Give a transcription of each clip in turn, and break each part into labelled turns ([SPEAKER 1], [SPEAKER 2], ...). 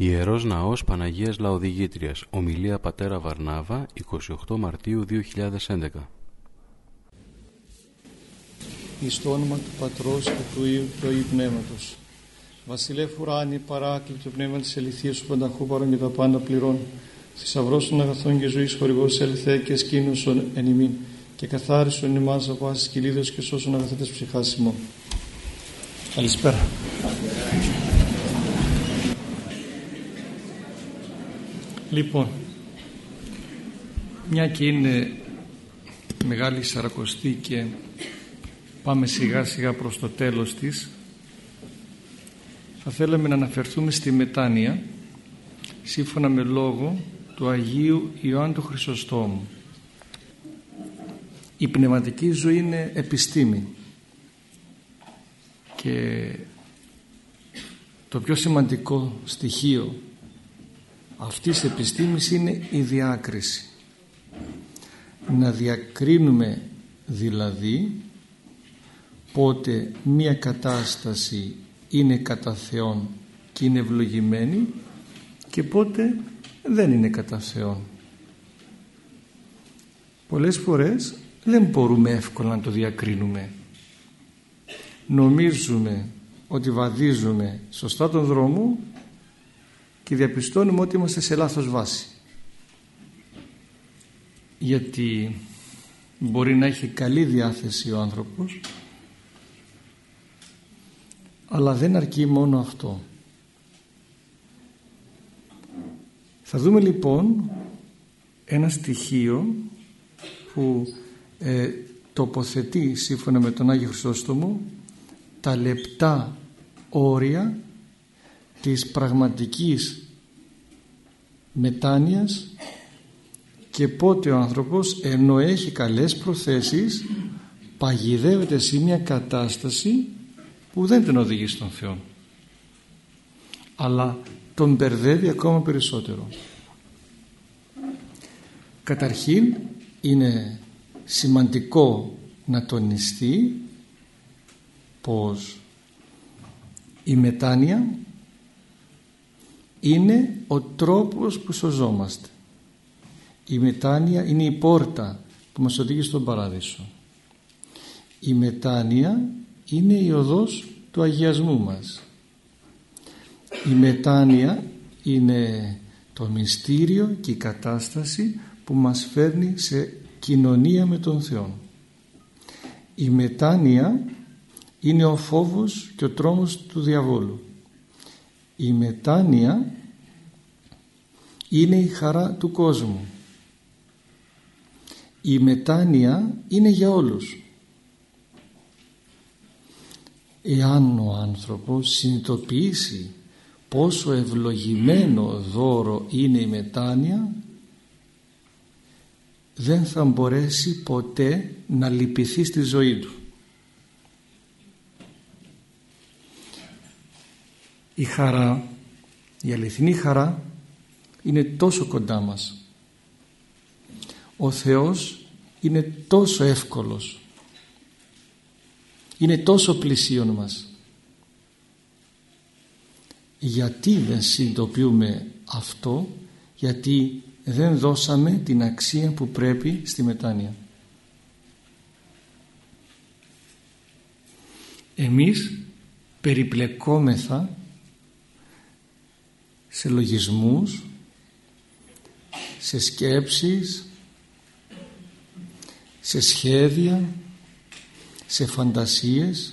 [SPEAKER 1] Ιερός Ναός Παναγίας Λαοδηγήτριας Ομιλία Πατέρα Βαρνάβα 28 Μαρτίου 2011
[SPEAKER 2] Εις το όνομα του Πατρός και του Υιού και του Αγίου Πνεύματος Βασιλεύ ουράνι παράκλητο πνεύμα της ελιθίας σου πανταχού παρόν και τα πάντα πληρών θησαυρός των αγαθών και ζωής χορηγός ελθέ και σκήνωσον εν ημίν και καθάρισον εμάς από άσης κυλίδος και σώσον αγαθέτες ψυχάς ημών. Καλησπέρα. Λοιπόν, μια και είναι μεγάλη σαρακοστή και πάμε σιγά σιγά προς το τέλος της θα θέλαμε να αναφερθούμε στη μετάνοια σύμφωνα με λόγο του Αγίου Ιωάννου του Χρυσοστόμου. Η πνευματική ζωή είναι επιστήμη. Και το πιο σημαντικό στοιχείο αυτής της επιστήμης είναι η διάκριση. Να διακρίνουμε δηλαδή πότε μία κατάσταση είναι κατά Θεόν και είναι ευλογημένη και πότε δεν είναι κατά Θεόν. Πολλές φορές δεν μπορούμε εύκολα να το διακρίνουμε. Νομίζουμε ότι βαδίζουμε σωστά τον δρόμο και διαπιστώνουμε ότι είμαστε σε λάθος βάση. Γιατί μπορεί να έχει καλή διάθεση ο άνθρωπος αλλά δεν αρκεί μόνο αυτό. Θα δούμε λοιπόν ένα στοιχείο που ε, τοποθετεί σύμφωνα με τον Άγιο Χρυσόστομο τα λεπτά όρια της πραγματικής μετάνοιας και πότε ο άνθρωπος ενώ έχει καλές προθέσεις παγιδεύεται σε μια κατάσταση που δεν τον οδηγεί στον Θεό. Αλλά τον μπερδεύει ακόμα περισσότερο. Καταρχήν είναι σημαντικό να τονιστεί πως η μετάνοια είναι ο τρόπος που σωζόμαστε. Η μετάνοια είναι η πόρτα που μας οδηγεί στον παράδεισο. Η μετάνοια είναι η οδός του αγιασμού μας. Η μετάνοια είναι το μυστήριο και η κατάσταση που μας φέρνει σε κοινωνία με τον Θεό. Η μετάνοια είναι ο φόβος και ο τρόμος του διαβόλου η μετάνοια είναι η χαρά του κόσμου. Η μετάνοια είναι για όλους. Εάν ο άνθρωπος συνειδητοποιήσει πόσο ευλογημένο δώρο είναι η μετάνοια δεν θα μπορέσει ποτέ να λυπηθεί στη ζωή του η χαρά η αληθινή χαρά είναι τόσο κοντά μας. Ο Θεός είναι τόσο εύκολος. Είναι τόσο πλησίον μας. Γιατί δεν συνειδητοποιούμε αυτό; Γιατί δεν δώσαμε την αξία που πρέπει στη μετάνοια. Εμείς περιπλεκόμεθα σε λογισμούς σε σκέψεις σε σχέδια σε φαντασίες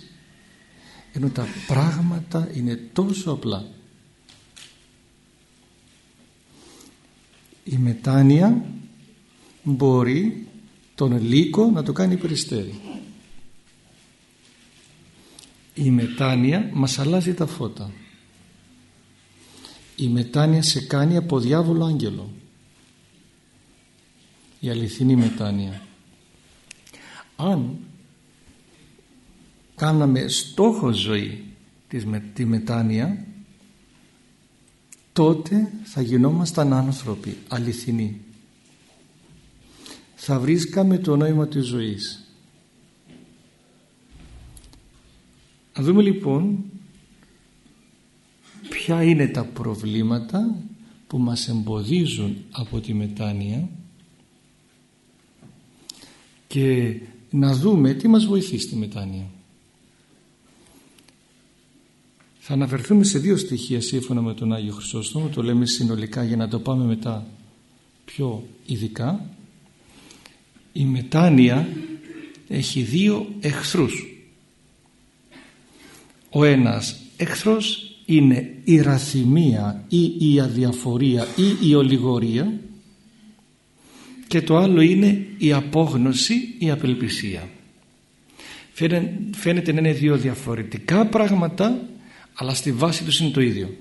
[SPEAKER 2] ενώ τα πράγματα είναι τόσο απλά. Η μετάνοια μπορεί τον λύκο να το κάνει περιστέρι. Η μετάνοια μας αλλάζει τα φώτα η μετάνοια σε κάνει από διάβολο άγγελο. Η αληθινή μετάνοια. Αν κάναμε στόχο ζωή της μετάνοια τότε θα γινόμασταν άνθρωποι αληθινοί. Θα βρίσκαμε το νόημα της ζωής. Να δούμε λοιπόν ποια είναι τα προβλήματα που μας εμποδίζουν από τη μετάνοια και να δούμε τι μας βοηθεί στη μετάνοια. Θα αναφερθούμε σε δύο στοιχεία σύμφωνα με τον Άγιο Χρυσόστομο, το λέμε συνολικά για να το πάμε μετά πιο ειδικά. Η μετάνοια έχει δύο εχθρούς. Ο ένας εχθρός είναι η ραθυμία ή η αδιαφορία ή η ολιγορία και το άλλο είναι η απόγνωση, η απελπισία. Φαίνεται να είναι δύο διαφορετικά πράγματα αλλά στη βάση τους είναι το ίδιο.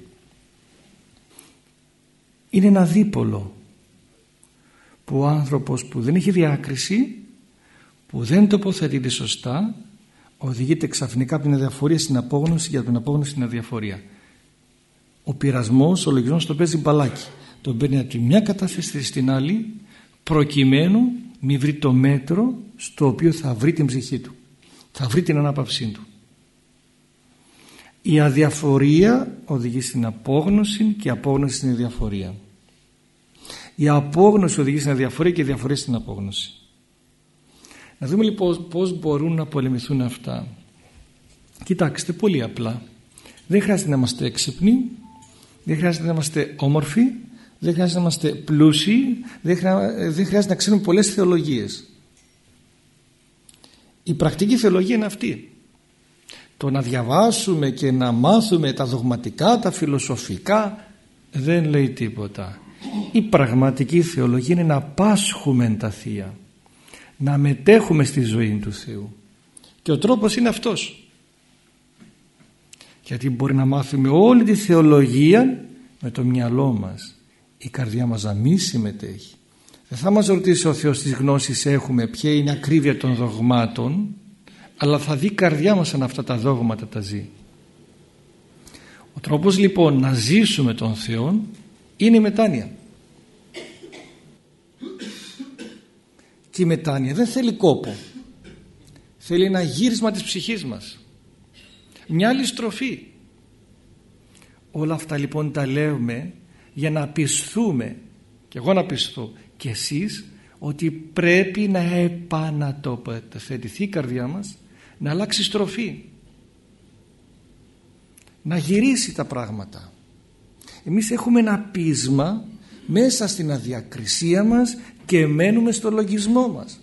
[SPEAKER 2] Είναι ένα δίπολο που ο άνθρωπος που δεν έχει διάκριση, που δεν τοποθετείται σωστά, οδηγείται ξαφνικά από την αδιαφορία στην απόγνωση και από την απόγνωση στην αδιαφορία. Ο πειρασμός, ο λογισμός το παίζει μπαλάκι. Τον παίρνει από τη μια κατάσταση στην άλλη προκειμένου μη βρει το μέτρο στο οποίο θα βρει την ψυχή του. Θα βρει την ανάπαυσή του. Η αδιαφορία οδηγεί στην απόγνωση και η απόγνωση στην αδιαφορία. Η απόγνωση οδηγεί στην αδιαφορία και η διαφορία στην απόγνωση. Να δούμε λοιπόν πώς μπορούν να πολεμηθούν αυτά. Κοιτάξτε πολύ απλά. Δεν χρειάζεται να είμαστε έξυπνοι, δεν χρειάζεται να είμαστε όμορφοι, δεν χρειάζεται να είμαστε πλούσιοι, δεν χρειάζεται να ξέρουμε πολλές θεολογίες. Η πρακτική θεολογία είναι αυτή. Το να διαβάσουμε και να μάθουμε τα δογματικά, τα φιλοσοφικά δεν λέει τίποτα. Η πραγματική θεολογία είναι να πάσχουμε τα Θεία. Να μετέχουμε στη ζωή του Θεού. Και ο τρόπος είναι αυτός. Γιατί μπορεί να μάθουμε όλη τη θεολογία με το μυαλό μας. Η καρδιά μας να μην συμμετέχει. Δεν θα μας ρωτήσει ο Θεός τις γνώσεις έχουμε ποια είναι η ακρίβεια των δογμάτων αλλά θα δει η καρδιά μας αν αυτά τα δόγματα τα ζει. Ο τρόπος λοιπόν να ζήσουμε τον Θεό είναι η μετάνοια. Και η μετάνοια δεν θέλει κόπο. Θέλει ένα γύρισμα της ψυχής μας. Μια άλλη στροφή. Όλα αυτά λοιπόν τα λέμε για να πιστούμε και εγώ να πιστώ και εσείς ότι πρέπει να επανατοποθετηθεί η καρδιά μας να αλλάξει στροφή. Να γυρίσει τα πράγματα. Εμείς έχουμε ένα πείσμα μέσα στην αδιακρισία μας και μένουμε στο λογισμό μας.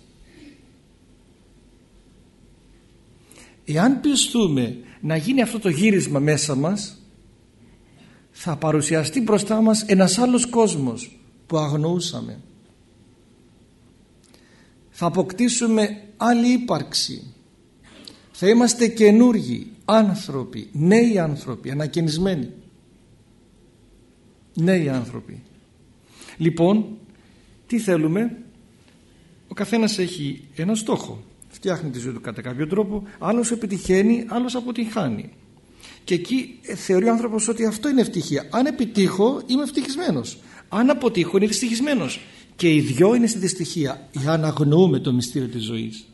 [SPEAKER 2] Εάν πιστούμε να γίνει αυτό το γύρισμα μέσα μας θα παρουσιαστεί μπροστά μας ένας άλλος κόσμος που αγνοούσαμε θα αποκτήσουμε άλλη ύπαρξη θα είμαστε καινούργοι άνθρωποι, νέοι άνθρωποι, ανακαινισμένοι. Νέοι άνθρωποι. Λοιπόν, τι θέλουμε, ο καθένας έχει ένα στόχο. Φτιάχνει τη ζωή του κατά κάποιο τρόπο, άλλος επιτυχαίνει, άλλος αποτυχάνει. Και εκεί θεωρεί ο άνθρωπος ότι αυτό είναι ευτυχία. Αν επιτύχω είμαι ευτυχισμένος. Αν αποτύχω είναι δυστυχισμένος. Και οι δυο είναι στη δυστυχία για να αγνοούμε το μυστήριο της ζωής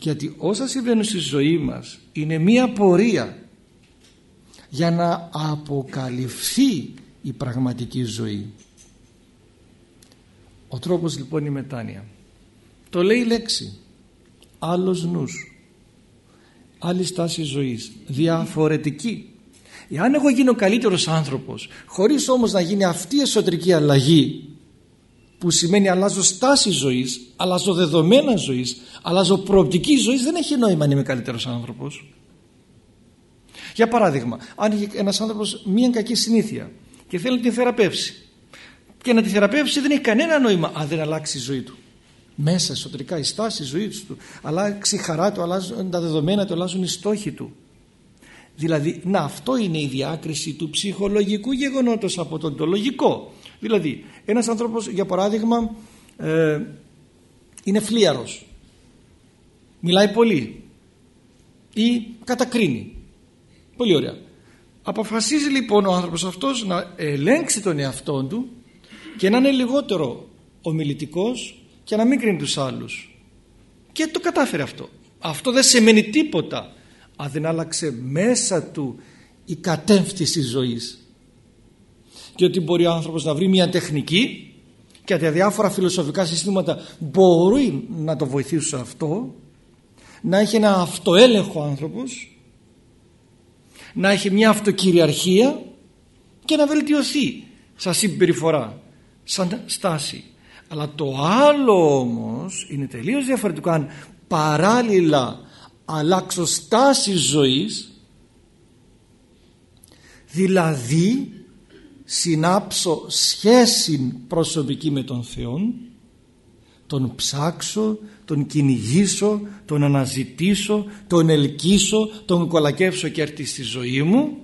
[SPEAKER 2] γιατί όσα συμβαίνουν στη ζωή μας είναι μία πορεία για να αποκαλυφθεί η πραγματική ζωή ο τρόπος λοιπόν είναι η μετάνοια το λέει η λέξη. Άλλος νους. Άλλη στάση ζωής. Διαφορετική. Εάν εγώ γίνω καλύτερος άνθρωπος χωρίς όμως να γίνει αυτή η εσωτερική αλλαγή που σημαίνει αλλάζω στάση ζωής, αλλάζω δεδομένα ζωής, αλλάζω προοπτική ζωής, δεν έχει νόημα να είμαι καλύτερος άνθρωπος. Για παράδειγμα, αν έχει ένας άνθρωπος μία κακή συνήθεια και θέλει να την θεραπεύσει. Και να τη θεραπεύσει δεν έχει κανένα νόημα αν δεν αλλάξει η ζωή του. Μέσα εσωτερικά η στάση η ζωή του, αλλάξει η χαρά του, αλλάζουν τα δεδομένα του, αλλάζουν οι στόχοι του. Δηλαδή, να αυτό είναι η διάκριση του ψυχολογικού γεγονότος από τον το λογικό. Δηλαδή, ένας άνθρωπος, για παράδειγμα, ε, είναι φλίαρος. Μιλάει πολύ. Ή κατακρίνει. Πολύ ωραία. Αποφασίζει λοιπόν ο άνθρωπος αυτός να ελέγξει τον εαυτό του και να είναι λιγότερο ομιλητικός και να μην κρίνει τους άλλους. Και το κατάφερε αυτό. Αυτό δεν σημαίνει τίποτα αν δεν άλλαξε μέσα του η κατεύθυνση ζωής και ότι μπορεί ο άνθρωπος να βρει μια τεχνική και τα διάφορα φιλοσοφικά συστήματα μπορεί να το βοηθήσουν σε αυτό να έχει ένα αυτοέλεγχο άνθρωπος να έχει μια αυτοκυριαρχία και να βελτιωθεί σαν συμπεριφορά, σαν στάση. Αλλά το άλλο όμως είναι τελείως διαφορετικό. Αν παράλληλα αλλάξω στάση ζωής δηλαδή συνάψω σχέση προσωπική με τον Θεό τον ψάξω, τον κυνηγήσω, τον αναζητήσω, τον ελκύσω, τον κολακεύσω και έρθει στη ζωή μου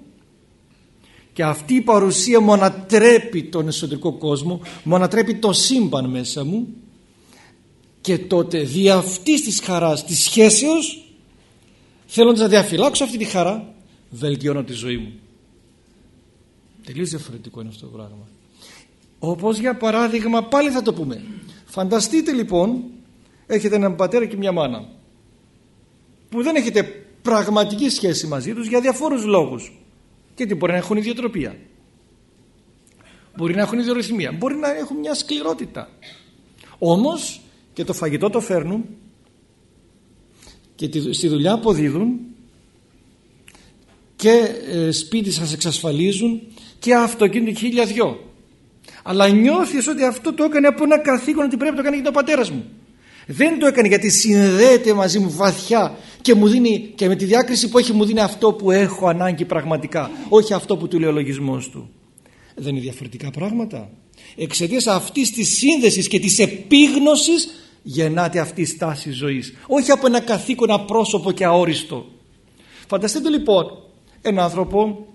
[SPEAKER 2] και αυτή η παρουσία μου ανατρέπει τον εσωτερικό κόσμο, μου ανατρέπει το σύμπαν μέσα μου και τότε δι' αυτής της χαράς, της σχέσεως θέλοντας να διαφυλάξω αυτή τη χαρά βελτιώνω τη ζωή μου. Τελείως διαφορετικό είναι αυτό το πράγμα. Όπως για παράδειγμα πάλι θα το πούμε. Φανταστείτε λοιπόν έχετε έναν πατέρα και μια μάνα που δεν έχετε πραγματική σχέση μαζί τους για διαφόρους λόγους. Γιατί μπορεί να έχουν ιδιοτροπία. Μπορεί να έχουν ιδιορυθμία. Μπορεί να έχουν μια σκληρότητα. Όμως και το φαγητό το φέρνουν και στη δουλειά αποδίδουν και ε, σπίτι σας εξασφαλίζουν και αυτοκίνητο χίλια δυο. Αλλά νιώθεις ότι αυτό το έκανε από ένα καθήκον ότι πρέπει να το κάνει και ο πατέρας μου. Δεν το έκανε γιατί συνδέεται μαζί μου βαθιά και μου δίνει και με τη διάκριση που έχει μου δίνει αυτό που έχω ανάγκη πραγματικά. Όχι αυτό που του λέει ο λογισμός του. Δεν είναι διαφορετικά πράγματα. Εξαιτίας αυτής της σύνδεσης και της επίγνωσης γεννάται αυτή η στάση ζωής. Όχι από ένα καθήκον απρόσωπο και αόριστο. Φανταστείτε λοιπόν ένα άνθρωπο,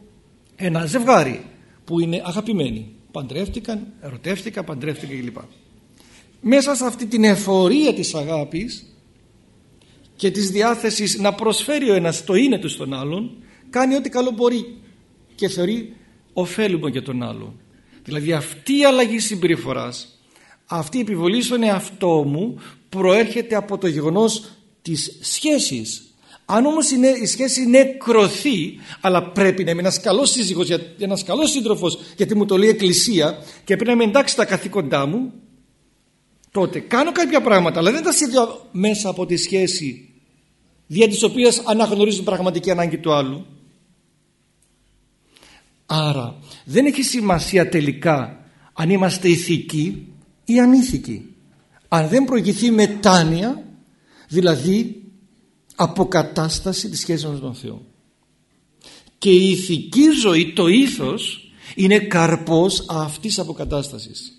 [SPEAKER 2] ένα ζευγάρι που είναι αγαπημένοι. Παντρεύτηκαν, ερωτεύτηκαν, παντρεύτηκαν κλπ. Μέσα σε αυτή την εφορία της αγάπης και της διάθεσης να προσφέρει ο ένας το είναι του στον άλλον κάνει ό,τι καλό μπορεί και θεωρεί ωφέλιμο για τον άλλον. Δηλαδή αυτή η αλλαγή συμπεριφοράς αυτή η επιβολή στον εαυτό μου προέρχεται από το γεγονός της σχέσης αν όμως η σχέση είναι κροθή, αλλά πρέπει να είμαι ένας καλός σύζυγος, ένας καλός σύντροφος, γιατί μου το λέει η Εκκλησία και πρέπει να με εντάξει τα καθήκοντά μου, τότε κάνω κάποια πράγματα, αλλά δεν τα συνδέω μέσα από τη σχέση δια της οποίας αναγνωρίζουν πραγματική ανάγκη του άλλου. Άρα δεν έχει σημασία τελικά αν είμαστε ηθικοί ή ανήθικοι. Αν δεν προηγηθεί μετάνοια, δηλαδή αποκατάσταση της σχέσης μας με τον Θεό. Και η ηθική ζωή, το ήθος, είναι καρπός αυτής της αποκατάστασης.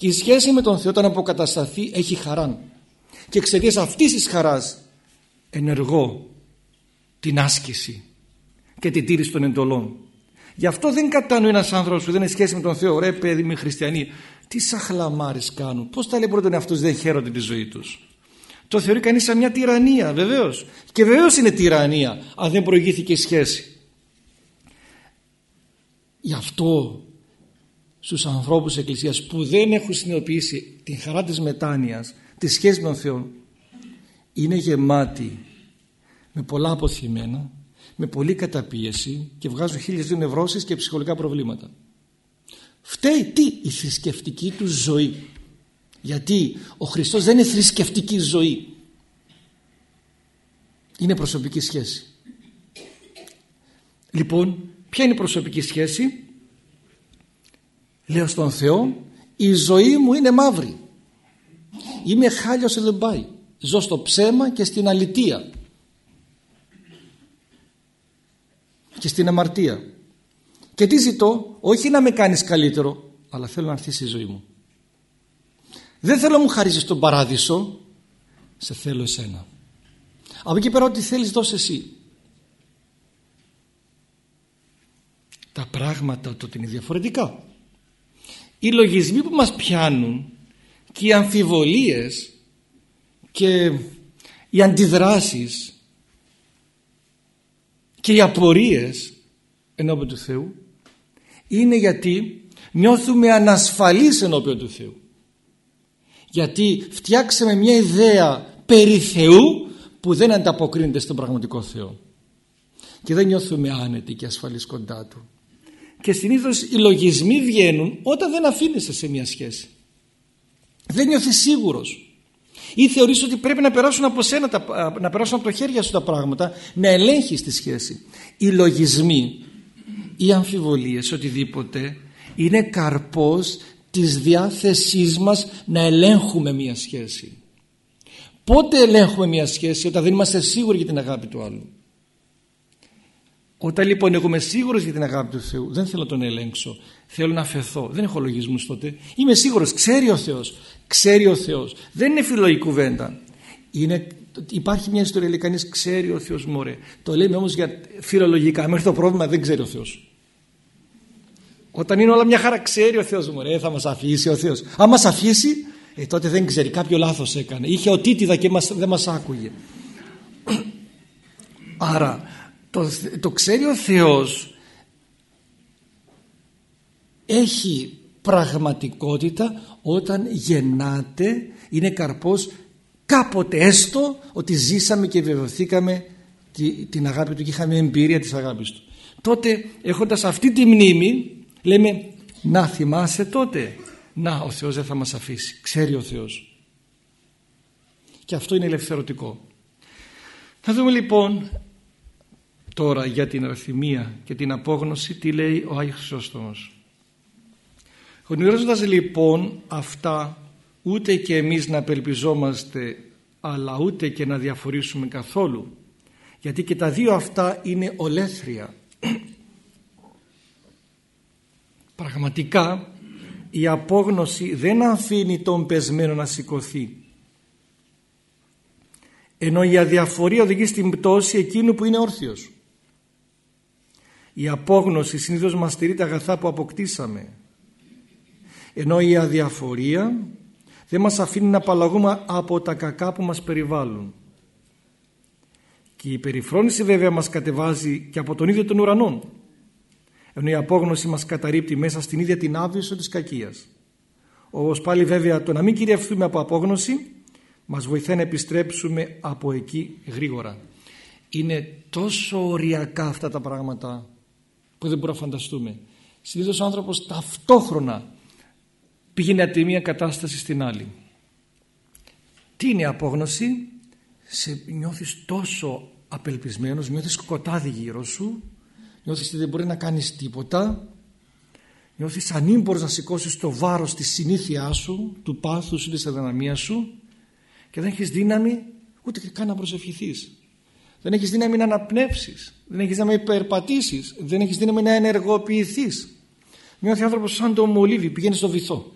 [SPEAKER 2] Και η σχέση με τον Θεό όταν αποκατασταθεί έχει χαρά. Και εξαιτίας αυτής της χαράς ενεργώ την άσκηση και την τήρηση των εντολών. Γι' αυτό δεν κατανοεί ένας άνθρωπος που δεν έχει σχέση με τον Θεό. Ρε παιδί με χριστιανοί, τι σαχλαμάρες κάνουν. Πώς τα λέει πρώτον τον εαυτό δεν χαίρονται τη ζωή τους. Το θεωρεί κανείς σαν μια τυραννία βεβαίως. Και βεβαίως είναι τυραννία αν δεν προηγήθηκε η σχέση. Γι' αυτό στους ανθρώπους της Εκκλησίας που δεν έχουν συνειδητοποιήσει την χαρά της μετάνοιας, τη σχέση με τον Θεό, είναι γεμάτοι με πολλά αποθυμένα, με πολλή καταπίεση και βγάζουν χίλιες δύο νευρώσεις και ψυχολογικά προβλήματα. Φταίει τι; Η θρησκευτική του ζωή. Γιατί ο Χριστός δεν είναι θρησκευτική ζωή. Είναι προσωπική σχέση. Λοιπόν ποια είναι η προσωπική σχέση; Λέω στον Θεό η ζωή μου είναι μαύρη είμαι χάλιος δεν πάει ζω στο ψέμα και στην αλητεία και στην αμαρτία και τι ζητώ; Όχι να με κάνεις καλύτερο αλλά θέλω να έρθεις η ζωή μου δεν θέλω να μου χαρίζεις τον παράδεισο, σε θέλω εσένα. Από εκεί πέρα ό,τι θέλεις δώσε εσύ. Τα πράγματα τότε είναι διαφορετικά. Οι λογισμοί που μας πιάνουν και οι αμφιβολίες και οι αντιδράσεις και οι απορίες ενώπιον του Θεού είναι γιατί νιώθουμε ανασφαλείς ενώπιον του Θεού γιατί φτιάξαμε μια ιδέα περί Θεού που δεν ανταποκρίνεται στον πραγματικό Θεό και δεν νιώθουμε άνετοι και ασφαλείς κοντά του. Και συνήθως οι λογισμοί βγαίνουν όταν δεν αφήνεσαι σε μια σχέση. Δεν νιώθεις σίγουρος. Ή θεωρείς ότι πρέπει να περάσουν από σένα, να περάσουν από το χέρια σου τα πράγματα, να ελέγχεις τη σχέση. Οι λογισμοί, οι αμφιβολίες, οτιδήποτε, είναι καρπός της διάθεσής μας να ελέγχουμε μια σχέση. Πότε ελέγχουμε μια σχέση όταν δεν είμαστε σίγουροι για την αγάπη του άλλου. Όταν λοιπόν εγώ είμαι σίγουρος για την αγάπη του Θεού δεν θέλω να τον ελέγξω. Θέλω να αφαιθώ. Δεν έχω λογισμούς τότε. Είμαι σίγουρος. Ξέρει ο Θεός. Ξέρει ο Θεός. Δεν είναι φιλοϊκή κουβέντα. Είναι, υπάρχει μια ιστορία λέει κανείς ξέρει ο Θεός μωρέ. Το λέμε όμως για φιλολογικά. Μέχρι το πρόβλημα δεν ξέρει ο Θεός. Όταν είναι όλα μια χαρά ξέρει ο Θεός μωρέ. Θα μας αφήσει ο Θεός. Αν μας αφήσει ε, τότε δεν ξέρει. Κάποιο λάθος έκανε. Είχε οτίτιδα και μας, δεν μας άκουγε. Άρα το, το ξέρει ο Θεός έχει πραγματικότητα όταν γεννάται είναι καρπός κάποτε έστω ότι ζήσαμε και βεβαιωθήκαμε την αγάπη του και είχαμε εμπειρία της αγάπης του. Τότε έχοντας αυτή τη μνήμη λέμε να θυμάσαι τότε. Να ο Θεός δεν θα μας αφήσει. Ξέρει ο Θεός και αυτό είναι ελευθερωτικό. Θα δούμε λοιπόν τώρα για την αρθυμία και την απόγνωση τι λέει ο Άγιος Χρυσόστομος. Γνωρίζοντας λοιπόν αυτά ούτε και εμείς να απελπιζόμαστε αλλά ούτε και να διαφορήσουμε καθόλου γιατί και τα δύο αυτά είναι ολέθρια. Πραγματικά η απόγνωση δεν αφήνει τον πεσμένο να σηκωθεί ενώ η αδιαφορία οδηγεί στην πτώση εκείνου που είναι όρθιος. Η απόγνωση συνήθως μας στηρεί τα αγαθά που αποκτήσαμε. Ενώ η αδιαφορία δεν μας αφήνει να απαλλαγούμε από τα κακά που μας περιβάλλουν. Και η περιφρόνηση βέβαια μας κατεβάζει και από τον ίδιο τον ουρανό. Ενώ η απόγνωση μας καταρρύπτει μέσα στην ίδια την άβυσο της κακίας. Όπως πάλι βέβαια το να μην κυριευθούμε από απόγνωση μας βοηθάει να επιστρέψουμε από εκεί γρήγορα. Είναι τόσο οριακά αυτά τα πράγματα που δεν μπορούμε να φανταστούμε. Συνήθως ο άνθρωπος ταυτόχρονα πήγαινε από τη μία κατάσταση στην άλλη. Τι είναι η απόγνωση; Σε νιώθεις τόσο απελπισμένος, νιώθεις σκοτάδι γύρω σου, νιώθεις ότι δεν μπορεί να κάνεις τίποτα, νιώθεις ανήμπορος να σηκώσεις το βάρος της συνήθειά σου, του πάθους σου, της αδυναμίας σου και δεν έχεις δύναμη ούτε καν να προσευχηθείς. Δεν έχεις δύναμη να αναπνεύσεις. Δεν έχεις δύναμη να υπερπατήσεις. Δεν έχεις δύναμη να ενεργοποιηθείς. Νιώθει άνθρωπος σαν το μολύβι. Πηγαίνει στο βυθό.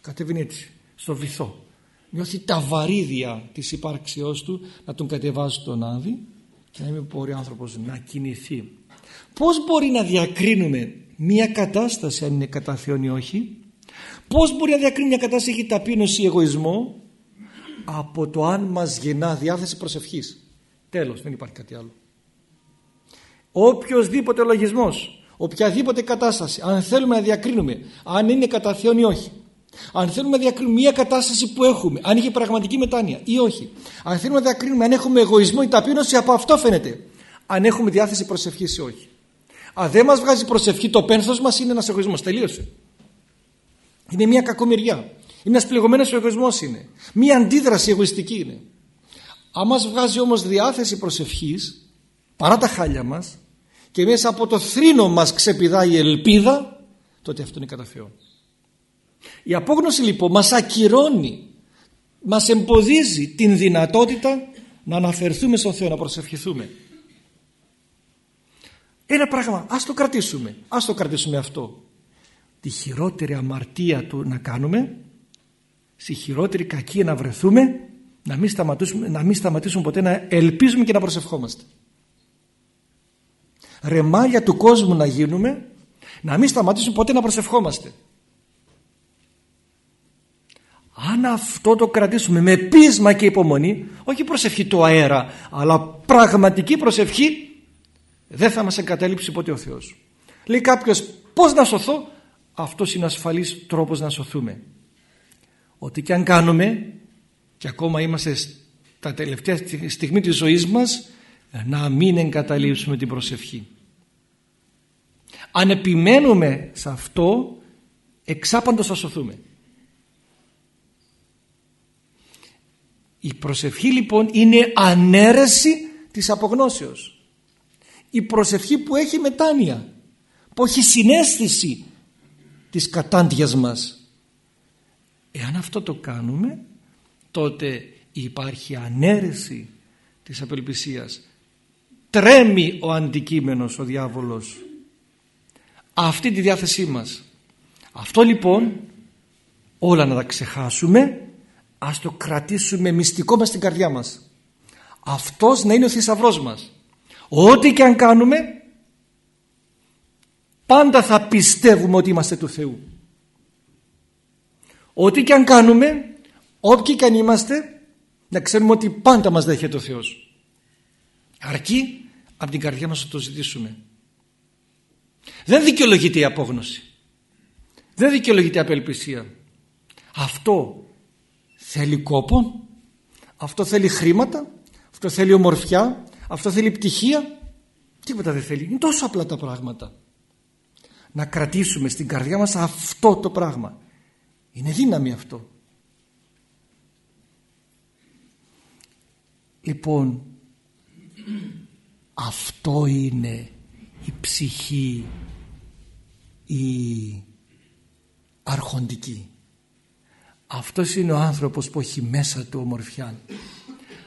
[SPEAKER 2] Κατεβαίνει έτσι. Στο βυθό. Νιώθει τα βαρύδια της υπάρξεώς του να τον κατεβάζει τον άδει και να μην μπορεί ο άνθρωπος να κινηθεί. Πώς μπορεί να διακρίνουμε μια κατάσταση αν είναι κατά Θεόν ή όχι; Πώς μπορεί να διακρίνει μια κατάσταση έχει ταπείνωση ή εγωισμό; Από το αν μας γεννά διάθεση προσευχής. Τέλος, δεν υπάρχει κάτι άλλο. Οποιοδήποτε λογισμός, οποιαδήποτε κατάσταση, αν θέλουμε να διακρίνουμε αν είναι κατά Θεόν ή όχι, αν θέλουμε να διακρίνουμε μια κατάσταση που έχουμε, αν είχε πραγματική μετάνοια ή όχι, αν θέλουμε να διακρίνουμε αν έχουμε εγωισμό ή ταπείνωση, από αυτό φαίνεται. Αν έχουμε διάθεση προσευχής ή όχι. Αν δεν μας βγάζει προσευχή, το πένθος μας είναι ένας εγωισμός. Τελείωσε. Είναι μια κακομοιριά. Είναι ένας πληγωμένος εγωισμός είναι. Μια αντίδραση εγωιστική είναι. Αν μας βγάζει όμως διάθεση προσευχής παρά τα χάλια μας και μέσα από το θρήνο μας ξεπηδάει η ελπίδα τότε αυτό είναι κατά Θεό. Η απόγνωση λοιπόν μας ακυρώνει μας εμποδίζει την δυνατότητα να αναφερθούμε στον Θεό, να προσευχηθούμε. Ένα πράγμα, ας το κρατήσουμε, ας το κρατήσουμε αυτό. Τη χειρότερη αμαρτία του να κάνουμε, στη χειρότερη κακία να βρεθούμε να μην, σταματήσουμε, να μην σταματήσουμε ποτέ να ελπίζουμε και να προσευχόμαστε. Ρεμάλια του κόσμου να γίνουμε, να μην σταματήσουμε ποτέ να προσευχόμαστε. Αν αυτό το κρατήσουμε με πείσμα και υπομονή, όχι προσευχή του αέρα, αλλά πραγματική προσευχή, δεν θα μας εγκατέλειψει ποτέ ο Θεός. Λέει κάποιος πώς να σωθώ, αυτός είναι ασφαλής τρόπος να σωθούμε. Ότι και αν κάνουμε και ακόμα είμαστε στα τελευταία στιγμή της ζωής μας να μην εγκαταλείψουμε την προσευχή. Αν επιμένουμε σε αυτό εξάπαντος θα σωθούμε. Η προσευχή λοιπόν είναι ανέρεση της απογνώσεως. Η προσευχή που έχει μετάνοια, που έχει συνέστηση της κατάντιας μας. Εάν αυτό το κάνουμε τότε υπάρχει ανέρεση της απελπισίας. Τρέμει ο αντικείμενος ο διάβολος. Αυτή τη διάθεσή μας. Αυτό λοιπόν όλα να τα ξεχάσουμε ας το κρατήσουμε μυστικό μας στην καρδιά μας. Αυτός να είναι ο θησαυρός μας. Ό,τι και αν κάνουμε πάντα θα πιστεύουμε ότι είμαστε του Θεού. Ό,τι και αν κάνουμε όποιοι και αν είμαστε να ξέρουμε ότι πάντα μας δέχεται ο Θεός. Αρκεί από την καρδιά μας να το ζητήσουμε. Δεν δικαιολογείται η απόγνωση. Δεν δικαιολογείται η απελπισία. Αυτό θέλει κόπο, αυτό θέλει χρήματα, αυτό θέλει ομορφιά, αυτό θέλει πτυχία. Τίποτα δεν θέλει. Είναι τόσο απλά τα πράγματα. Να κρατήσουμε στην καρδιά μας αυτό το πράγμα. Είναι δύναμη αυτό. Λοιπόν, αυτό είναι η ψυχή η αρχοντική. Αυτός είναι ο άνθρωπος που έχει μέσα του ομορφιά.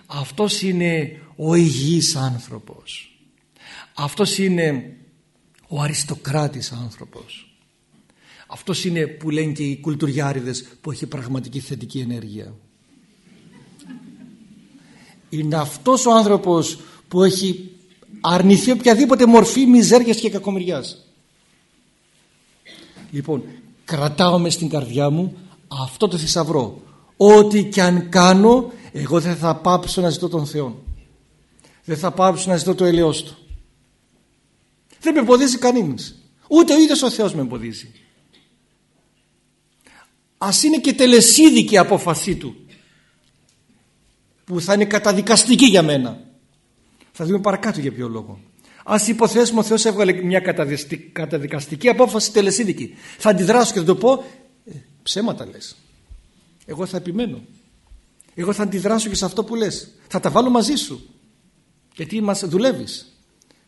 [SPEAKER 2] Αυτός είναι ο υγιής άνθρωπος. Αυτός είναι ο αριστοκράτης άνθρωπος. Αυτός είναι που λένε και οι κουλτουριάριδες που έχει πραγματική θετική ενέργεια. Είναι αυτός ο άνθρωπος που έχει αρνηθεί οποιαδήποτε μορφή μιζέριας και κακομοιριάς. Λοιπόν, κρατάω μες στην καρδιά μου αυτό το θησαυρό. Ό,τι και αν κάνω, εγώ δεν θα πάψω να ζητώ τον Θεό. Δεν θα πάψω να ζητώ το ελαιός Του. Δεν με εμποδίζει κανείς. Ούτε ο ίδιος ο Θεός με εμποδίζει. Ας είναι και τελεσίδικη η απόφασή Του που θα είναι καταδικαστική για μένα. Θα δούμε παρακάτω για ποιο λόγο. Α υποθέσουμε ο Θεός έβγαλε μια καταδικαστική απόφαση τελεσίδικη. Θα αντιδράσω και θα το πω, ε, ψέματα λες. Εγώ θα επιμένω. Εγώ θα αντιδράσω και σε αυτό που λες. Θα τα βάλω μαζί σου. Γιατί μας δουλεύεις.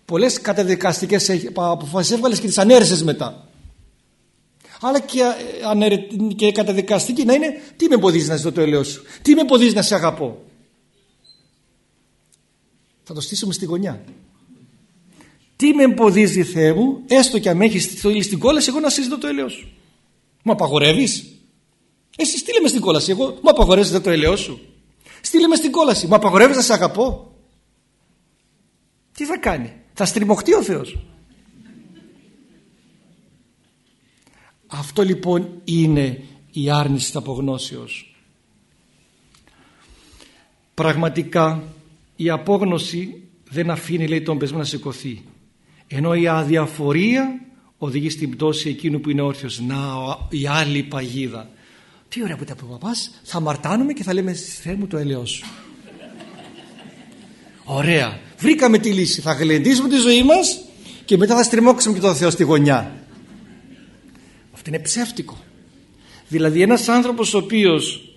[SPEAKER 2] Πολλές καταδικαστικές αποφάσεις έβγαλες και τις ανέρεσες μετά. Αλλά και, ε, και καταδικαστική να είναι τι με εμποδίζει να ζητώ το ελαιό σου; Τι με εμποδίζει να σε αγαπώ; Θα το στήσουμε στη γωνιά. Τι με εμποδίζει Θεέ μου, έστω και αν με έχεις στην κόλαση, εγώ να συζητώ το ελαιό σου. Μου απαγορεύεις; Εσύ στείλε με στην κόλαση, εγώ μου απαγορεύεις το ελαιό σου. Στείλε με στην κόλαση, μου απαγορεύεις να σε αγαπώ. Τι θα κάνει, θα στριμωχτεί ο Θεός. Αυτό λοιπόν είναι η άρνηση της απογνώσεως. Πραγματικά η απόγνωση δεν αφήνει λέει τον πεσμό να σηκωθεί. Ενώ η αδιαφορία οδηγεί στην πτώση εκείνου που είναι όρθιος. Να η άλλη παγίδα. Τι ωραία που τα πει ο παπάς. Θα μαρτάνουμε και θα λέμε Θεέ μου το έλεος σου ωραία. Βρήκαμε τη λύση. Θα γλεντήσουμε τη ζωή μας και μετά θα στριμώξουμε και τον Θεό στη γωνιά. Αυτό είναι ψεύτικο. Δηλαδή ένας άνθρωπος ο οποίος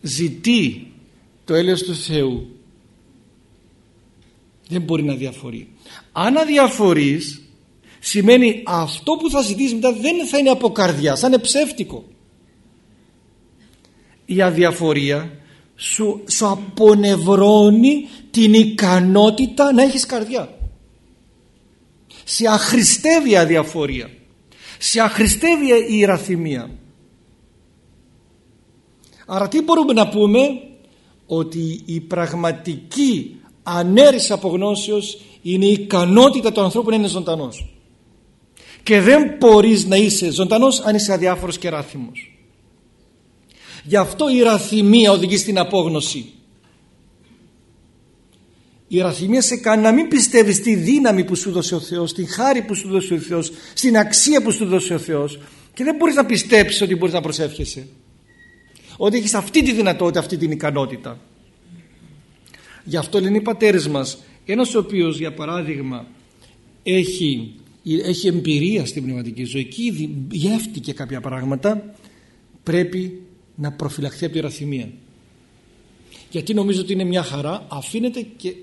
[SPEAKER 2] ζητεί το έλεος του Θεού δεν μπορεί να διαφορεί αν αδιαφορείς σημαίνει αυτό που θα ζητήσεις μετά δεν θα είναι από καρδιά, θα είναι ψεύτικο. Η αδιαφορία σου, σου απονευρώνει την ικανότητα να έχεις καρδιά. Σε αχρηστεύει η αδιαφορία. Σε αχρηστεύει η ιραθυμία. Άρα τι μπορούμε να πούμε; Ότι η πραγματική ανέρηση απογνώσεως είναι η ικανότητα του ανθρώπου να είναι ζωντανός. Και δεν μπορείς να είσαι ζωντανός αν είσαι αδιάφορος και ράθυμος γι' αυτό η ραθυμία οδηγεί στην απόγνωση. Η ραθυμία σε κάνει να μην πιστεύεις στη δύναμη που σου δώσε ο Θεός στην χάρη που σου δώσε ο Θεός στην αξία που σου δώσε ο Θεός και δεν μπορείς να πιστέψεις ότι μπορείς να προσεύχεσαι. Ότι έχεις αυτή τη δυνατότητα, αυτή την ικανότητα Γι' αυτό λένε οι πατέρες μας, ένας ο οποίος για παράδειγμα έχει, έχει εμπειρία στην πνευματική ζωή και ήδη γεύτηκε κάποια πράγματα, πρέπει να προφυλαχθεί από τη ραθυμία. Γιατί νομίζω ότι είναι μια χαρά, αφήνεται και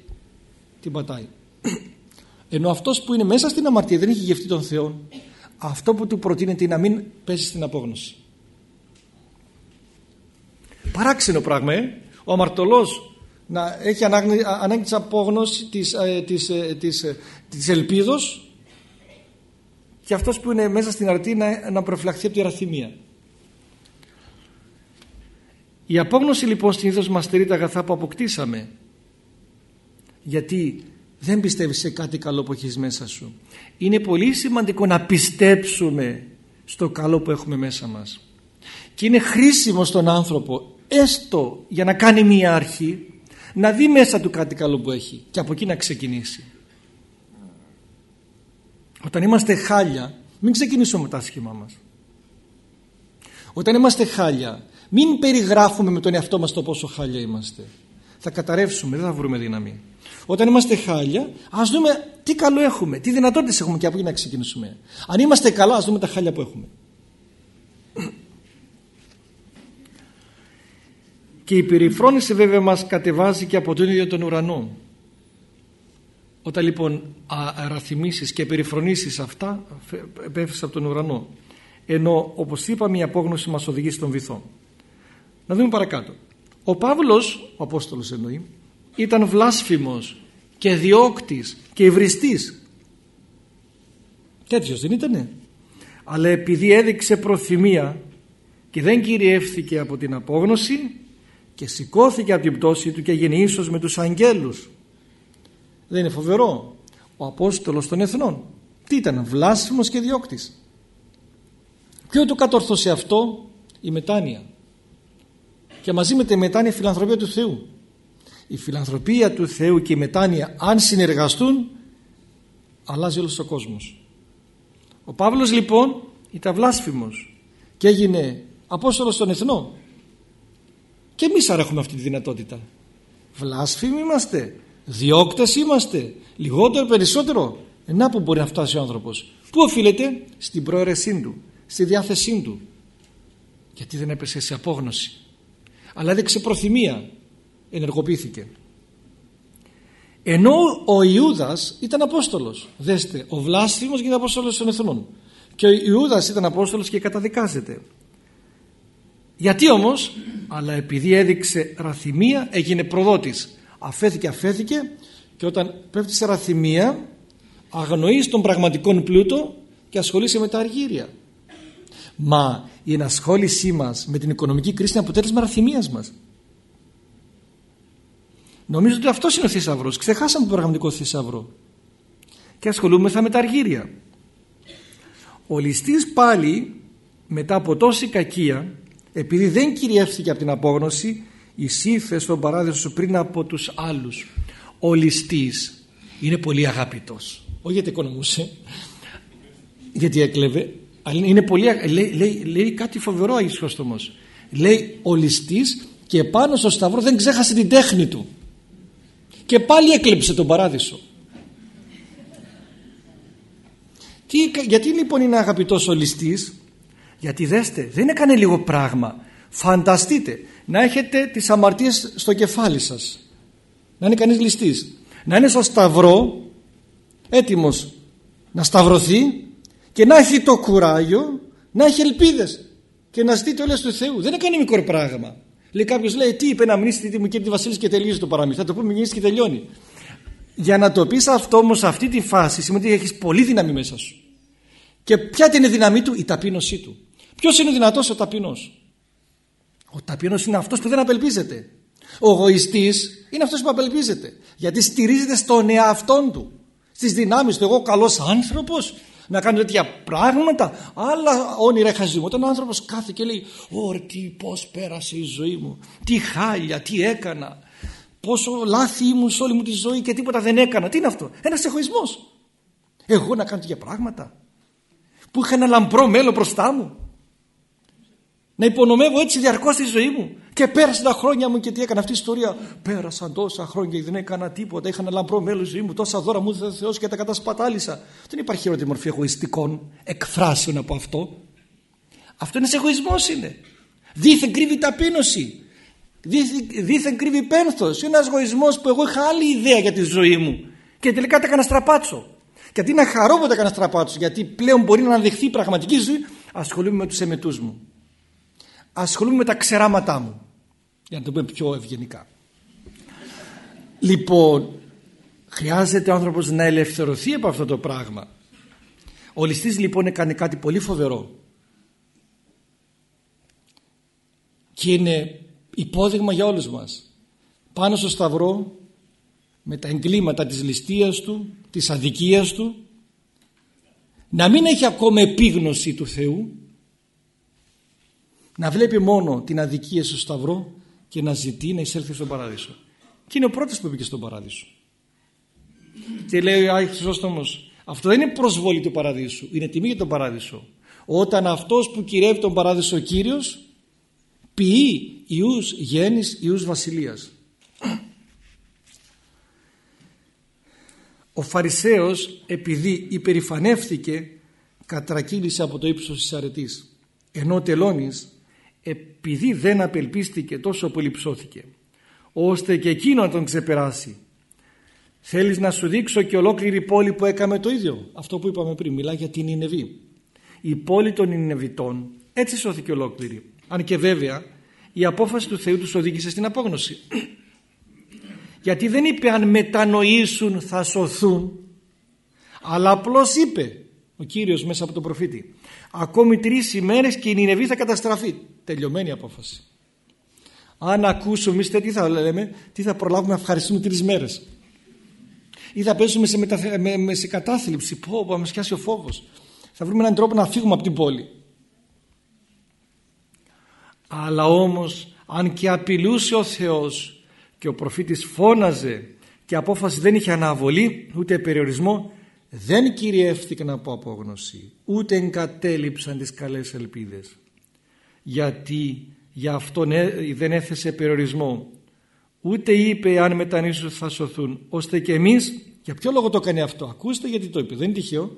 [SPEAKER 2] την πατάει. Ενώ αυτός που είναι μέσα στην αμαρτία δεν έχει γευτεί τον Θεό, αυτό που του προτείνεται είναι να μην πέσει στην απόγνωση. Παράξενο πράγμα, ε. Ο αμαρτωλός να έχει ανάγκη, ανάγκης της απόγνωση της, ε, της, ε, της, ε, της ελπίδος και αυτός που είναι μέσα στην αρτή να, να προφυλαχθεί από τη ραθυμία. Η απόγνωση λοιπόν στην είδος μας στερεί τα αγαθά που αποκτήσαμε γιατί δεν πιστεύεις σε κάτι καλό που έχεις μέσα σου. Είναι πολύ σημαντικό να πιστέψουμε στο καλό που έχουμε μέσα μας. Και είναι χρήσιμο στον άνθρωπο έστω για να κάνει μία αρχή να δει μέσα του κάτι καλό που έχει και από εκεί να ξεκινήσει. Όταν είμαστε χάλια μην ξεκινήσουμε με τα άσχημά μας. Όταν είμαστε χάλια μην περιγράφουμε με τον εαυτό μας το πόσο χάλια είμαστε. Θα καταρρεύσουμε, δεν θα βρούμε δύναμη. Όταν είμαστε χάλια, ας δούμε τι καλό έχουμε, τι δυνατότητες έχουμε και από εκεί να ξεκινήσουμε. Αν είμαστε καλά, ας δούμε τα χάλια που έχουμε. Και η περιφρόνηση βέβαια μας κατεβάζει και από τον ίδιο τον ουρανό. Όταν λοιπόν αραθυμίσεις και περιφρονήσεις αυτά πέφτεις από τον ουρανό. Ενώ όπως είπαμε η απόγνωση μας οδηγεί στον βυθό. Να δούμε παρακάτω. Ο Παύλος, ο Απόστολος εννοεί, ήταν βλάσφημος και διώκτης και υβριστής. Τέτοιος δεν ήτανε. Αλλά επειδή έδειξε προθυμία και δεν κυριεύθηκε από την απόγνωση και σηκώθηκε από την πτώση του και έγινε ίσως με τους αγγέλους. Δεν είναι φοβερό. Ο Απόστολος των Εθνών. Τι ήταν, βλάσφημος και διώκτης. Ποιο του κατόρθωσε αυτό, η μετάνοια. Και μαζί με τη μετάνοια η φιλανθρωπία του Θεού. Η φιλανθρωπία του Θεού και η μετάνοια αν συνεργαστούν αλλάζει όλος ο κόσμος. Ο Παύλος λοιπόν ήταν βλάσφημος και έγινε Απόστολος των Εθνών και εμείς άρα έχουμε αυτή τη δυνατότητα. Βλάσφημοι είμαστε, διώκτες είμαστε, λιγότερο περισσότερο. Ενά που μπορεί να φτάσει ο άνθρωπος. Πού οφείλεται; Στην προαίρεσή του, στη διάθεσή του. Γιατί δεν έπεσε σε απόγνωση. Αλλά έδειξε προθυμία, ενεργοποιήθηκε. Ενώ ο Ιούδας ήταν Απόστολος. Δέστε, ο Βλάσφημος γίνεται Απόστολος των Εθνών. Και ο Ιούδας ήταν Απόστολος και καταδικάζεται. Γιατί όμως, αλλά επειδή έδειξε ραθυμία έγινε προδότης. Αφέθηκε, αφέθηκε και όταν πέφτει σε ραθυμία αγνοείς τον πραγματικό πλούτο και ασχολείσαι με τα αργύρια. Μα η ενασχόλησή μας με την οικονομική κρίση είναι αποτέλεσμα ραθυμίας μας. Νομίζω ότι αυτός είναι ο θησαυρός. Ξεχάσαμε τον πραγματικό θησαυρό. Και ασχολούμεθα με τα αργύρια. Ο ληστής πάλι μετά από τόση κακία επειδή δεν κυριεύθηκε από την απόγνωση εισήφε στον παράδεισο πριν από τους άλλους ο ληστής είναι πολύ αγαπητός όχι γιατί οικονομούσε γιατί έκλεβε αλλά είναι πολύ, λέει, λέει, λέει κάτι φοβερό Άγιος Χρόστομος λέει ο ληστής και πάνω στο σταυρό δεν ξέχασε την τέχνη του. Και πάλι έκλεψε τον παράδεισο. Τι, γιατί λοιπόν είναι αγαπητός ο ληστής; Γιατί δέστε δεν έκανε λίγο πράγμα. Φανταστείτε να έχετε τις αμαρτίες στο κεφάλι σας. Να είναι κανείς ληστής. Να είναι στο σταυρό έτοιμος να σταυρωθεί και να έχει το κουράγιο να έχει ελπίδες και να ζητεί το του Θεού. Δεν έκανε μικρό πράγμα. Λέει κάποιος λέει τι είπε να μνήσει τη μου και τη Βασίλης και τελείωσε το παραμύθι. Θα το πούμε μνήσει και τελειώνει. Για να το πεις αυτό όμως σε αυτή τη φάση σημαίνει ότι έχεις πολύ δύναμη μέσα σου. Και ποια είναι η δύναμή του, η ταπείνωσή του. Ποιος είναι δυνατός ο ταπεινός; Ο ταπεινός είναι αυτός που δεν απελπίζεται. Ο εγωιστής είναι αυτός που απελπίζεται. Γιατί στηρίζεται στον εαυτό του. Στις δυνάμεις του. Εγώ καλός άνθρωπος να κάνω τέτοια πράγματα. Άλλα όνειρα είχα ζει. Όταν ο άνθρωπος κάθε και λέει: Ωρε, τι, πώς πέρασε η ζωή μου. Τι χάλια, τι έκανα. Πόσο λάθη ήμουν σε όλη μου τη ζωή και τίποτα δεν έκανα. Τι είναι αυτό; Ένας εγωισμός. Εγώ να κάνω τέτοια πράγματα. Που είχα ένα λαμπρό μέλλον μπροστά μου να υπονομεύω έτσι διαρκώς τη ζωή μου Και πέρασαν τα χρόνια μου και τι έκανα αυτή η ιστορία. Πέρασαν τόσα χρόνια και δεν έκανα τίποτα. Είχα ένα λαμπρό μέλο ζωή μου. Τόσα δώρα μου έδωσε Θεός και τα κατασπατάλησα. Δεν υπάρχει χειρότερη μορφή εγωιστικών εκφράσεων από αυτό. Αυτό είναι εγωισμός είναι. Δίθεν κρύβει ταπείνωση. Δίθεν, δίθεν κρύβει πένθος. Είναι ένας εγωισμός που εγώ είχα άλλη ιδέα για τη ζωή μου. Και τελικά τα έκανα στραπάτσο. Και αντί να χαρώ που τα έκανα στραπάτσο, γιατί πλέον μπορεί να αναδεχθεί η πραγματική ζωή, ασχολούμαι με τους εμετούς μου. Ασχολούμαι με τα ξεράματά μου. Για να το πούμε πιο ευγενικά. Λοιπόν, χρειάζεται ο άνθρωπος να ελευθερωθεί από αυτό το πράγμα. Ο ληστής λοιπόν έκανε κάτι πολύ φοβερό. Και είναι υπόδειγμα για όλους μας. Πάνω στο σταυρό με τα εγκλήματα της ληστείας του, της αδικίας του να μην έχει ακόμα επίγνωση του Θεού να βλέπει μόνο την αδικία στο σταυρό και να ζητεί να εισέλθει στον παράδεισο. Και είναι ο πρώτος που μπήκε στον παράδεισο. Και λέει ο Άγιος Χρυσόστομος, αυτό δεν είναι προσβολή του παραδείσου, είναι τιμή για τον παράδεισο. Όταν αυτός που κυρεύει τον παράδεισο ο Κύριος ποιεί ιούς γέννης, ιούς βασιλείας. Ο Φαρισαίος επειδή υπερηφανεύθηκε κατρακύλησε από το ύψος της αρετής. Ενώ ο τελώνης επειδή δεν απελπίστηκε τόσο πολύ ψώθηκε ώστε και εκείνο να τον ξεπεράσει. Θέλεις να σου δείξω και ολόκληρη πόλη που έκαμε το ίδιο; Αυτό που είπαμε πριν μιλά για την Ινεβή η πόλη των Ινεβιτών έτσι σώθηκε ολόκληρη. Αν και βέβαια η απόφαση του Θεού τους οδήγησε στην απόγνωση γιατί δεν είπε αν μετανοήσουν θα σωθούν αλλά απλώς είπε ο Κύριος μέσα από τον προφήτη ακόμη τρεις ημέρες και η Νινεβή θα καταστραφεί τελειωμένη απόφαση. Αν ακούσουμε εμείς τι θα λέμε τι θα προλάβουμε να ευχαριστούμε τρεις μέρες ή θα πέσουμε σε, μετα... με, με, σε κατάθλιψη. Πω, πω, μας σκιάσει ο φόβος. Θα βρούμε έναν τρόπο να φύγουμε από την πόλη. Αλλά όμως αν και απειλούσε ο Θεός και ο προφήτης φώναζε και απόφαση δεν είχε αναβολή ούτε περιορισμό δεν κυριεύτηκαν από απόγνωση ούτε εγκατέλειψαν τις καλές ελπίδες. Γιατί για αυτό δεν έθεσε περιορισμό ούτε είπε αν μετανήσουν θα σωθούν ώστε και εμείς για ποιο λόγο το έκανε αυτό ακούστε γιατί το είπε δεν είναι τυχαίο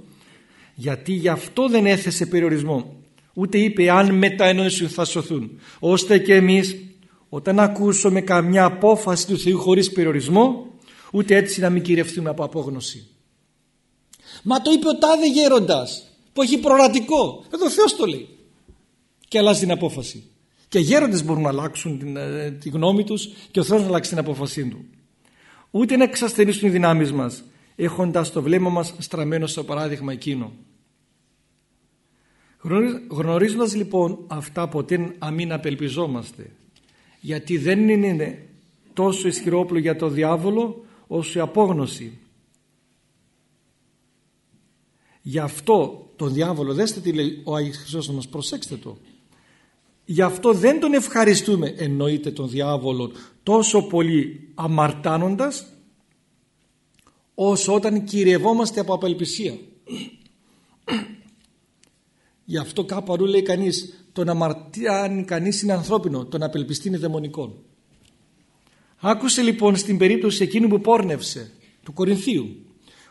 [SPEAKER 2] γιατί γι' αυτό δεν έθεσε περιορισμό ούτε είπε αν μετανήσουν θα σωθούν ώστε και εμείς όταν ακούσουμε καμιά απόφαση του Θεού χωρίς περιορισμό ούτε έτσι να μην κυριευτούμε από απόγνωση Μα το είπε ο τάδε γέροντας που έχει προορατικό. Εδώ ο Θεός το λέει. Και αλλάζει την απόφαση. Και γέροντες μπορούν να αλλάξουν την, ε, τη γνώμη τους και ο Θεός να αλλάξει την απόφασή του. Ούτε να εξασθενήσουν οι δυνάμεις μας έχοντας το βλέμμα μας στραμμένο στο παράδειγμα εκείνο. Γνωρίζοντας λοιπόν αυτά ποτέ αμήν απελπιζόμαστε γιατί δεν είναι τόσο ισχυρό όπλο για το διάβολο όσο η απόγνωση Γι' αυτό τον διάβολο, δέστε τι λέει ο Άγιος Χρυσόστομος, προσέξτε το. Γι' αυτό δεν τον ευχαριστούμε, εννοείται τον διάβολο, τόσο πολύ αμαρτάνοντας, όσο όταν κυριευόμαστε από απελπισία. Γι' αυτό κάπου αλλού λέει κανείς, τον αμαρτάνει κανείς είναι ανθρώπινο, τον απελπιστή είναι δαιμονικό. Άκουσε λοιπόν στην περίπτωση εκείνου που πόρνευσε, του Κορινθίου,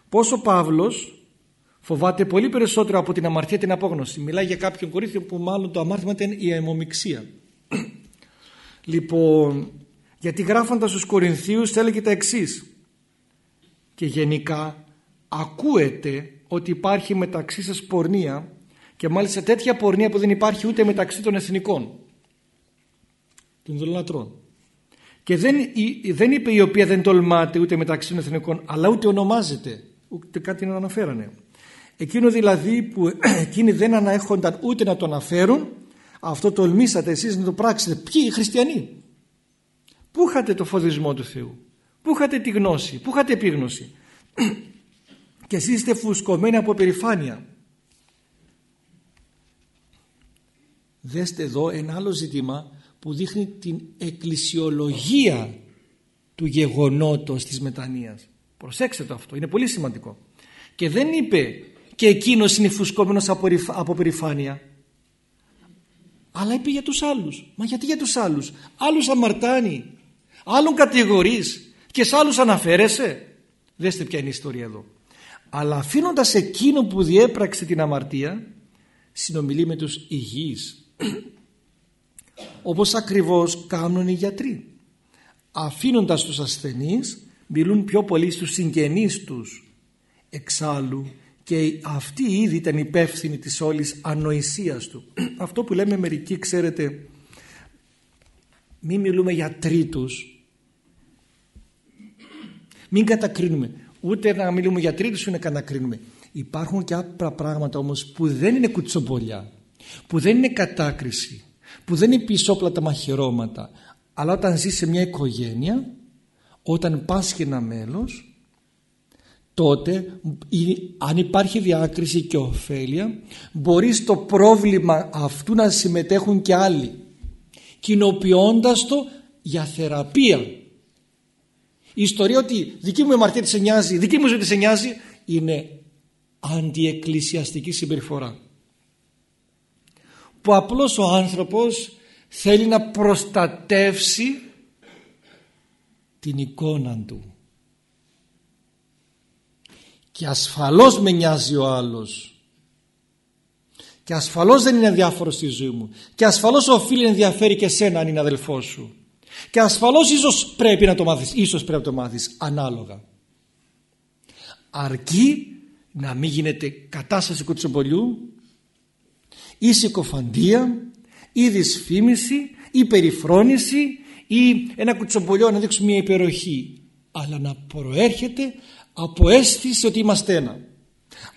[SPEAKER 2] πόσο Παύλος Φοβάται πολύ περισσότερο από την αμαρτία την απόγνωση. Μιλάει για κάποιον κορίθιο που μάλλον το αμάρτημα ήταν η αιμομιξία. λοιπόν, γιατί γράφοντας στους Κορινθίους έλεγε τα εξής. Και γενικά ακούετε ότι υπάρχει μεταξύ σας πορνεία και μάλιστα τέτοια πορνεία που δεν υπάρχει ούτε μεταξύ των εθνικών των δολολατρών. Και δεν, δεν είπε η οποία δεν τολμάται ούτε μεταξύ των εθνικών αλλά ούτε ονομάζεται ούτε κάτι να αναφέρανε. Εκείνο δηλαδή που εκείνοι δεν αναέχονταν ούτε να το αναφέρουν αυτό τολμήσατε εσείς να το πράξετε. Ποιοι οι χριστιανοί; Πού είχατε το φωτισμό του Θεού; Πού είχατε τη γνώση; Πού είχατε επίγνωση; και εσείς είστε φουσκωμένοι από περηφάνεια. Δέστε εδώ ένα άλλο ζήτημα που δείχνει την εκκλησιολογία του γεγονότος της μετανοίας. Προσέξτε το αυτό, είναι πολύ σημαντικό. Και δεν είπε και εκείνος είναι φουσκόμενος από περηφάνεια αλλά είπε για τους άλλους. Μα γιατί για τους άλλους; Άλλους αμαρτάνει άλλον κατηγορείς και σε άλλους αναφέρεσαι. Δέστε ποια είναι η ιστορία εδώ. Αλλά αφήνοντας εκείνο που διέπραξε την αμαρτία συνομιλεί με τους υγιείς όπως ακριβώς κάνουν οι γιατροί. Αφήνοντας τους ασθενείς μιλούν πιο πολύ στους συγγενείς τους. Εξάλλου και αυτή ήδη ήταν υπεύθυνη της όλης ανοησίας του. Αυτό που λέμε μερικοί ξέρετε μην μιλούμε για τρίτους. Μην κατακρίνουμε. Ούτε να μιλούμε για τρίτους ούτε να κατακρίνουμε. Υπάρχουν και άλλα πράγματα όμως που δεν είναι κουτσομπολιά που δεν είναι κατάκριση που δεν είναι πισόπλατα μαχαιρώματα αλλά όταν ζει σε μια οικογένεια όταν πάσχει ένα μέλος τότε αν υπάρχει διάκριση και ωφέλεια μπορεί στο πρόβλημα αυτού να συμμετέχουν και άλλοι κοινοποιώντας το για θεραπεία. Η ιστορία ότι δική μου αμαρτία τη σε νοιάζει, δική μου ζωή τη σε νοιάζει είναι αντιεκκλησιαστική συμπεριφορά που απλώς ο άνθρωπος θέλει να προστατεύσει την εικόνα του. Και ασφαλώς με νοιάζει ο άλλος. Και ασφαλώς δεν είναι διάφορος στη ζωή μου. Και ασφαλώς οφείλει να ενδιαφέρει και σένα αν είναι αδελφός σου. Και ασφαλώς ίσως πρέπει να το μάθεις. Ίσως πρέπει να το μάθεις ανάλογα. Αρκεί να μην γίνεται κατάσταση κουτσομπολιού ή συκοφαντία ή δυσφήμιση ή περιφρόνηση ή ένα κουτσομπολιό να δείξουμε μια υπεροχή αλλά να προέρχεται από αίσθηση ότι είμαστε ένα.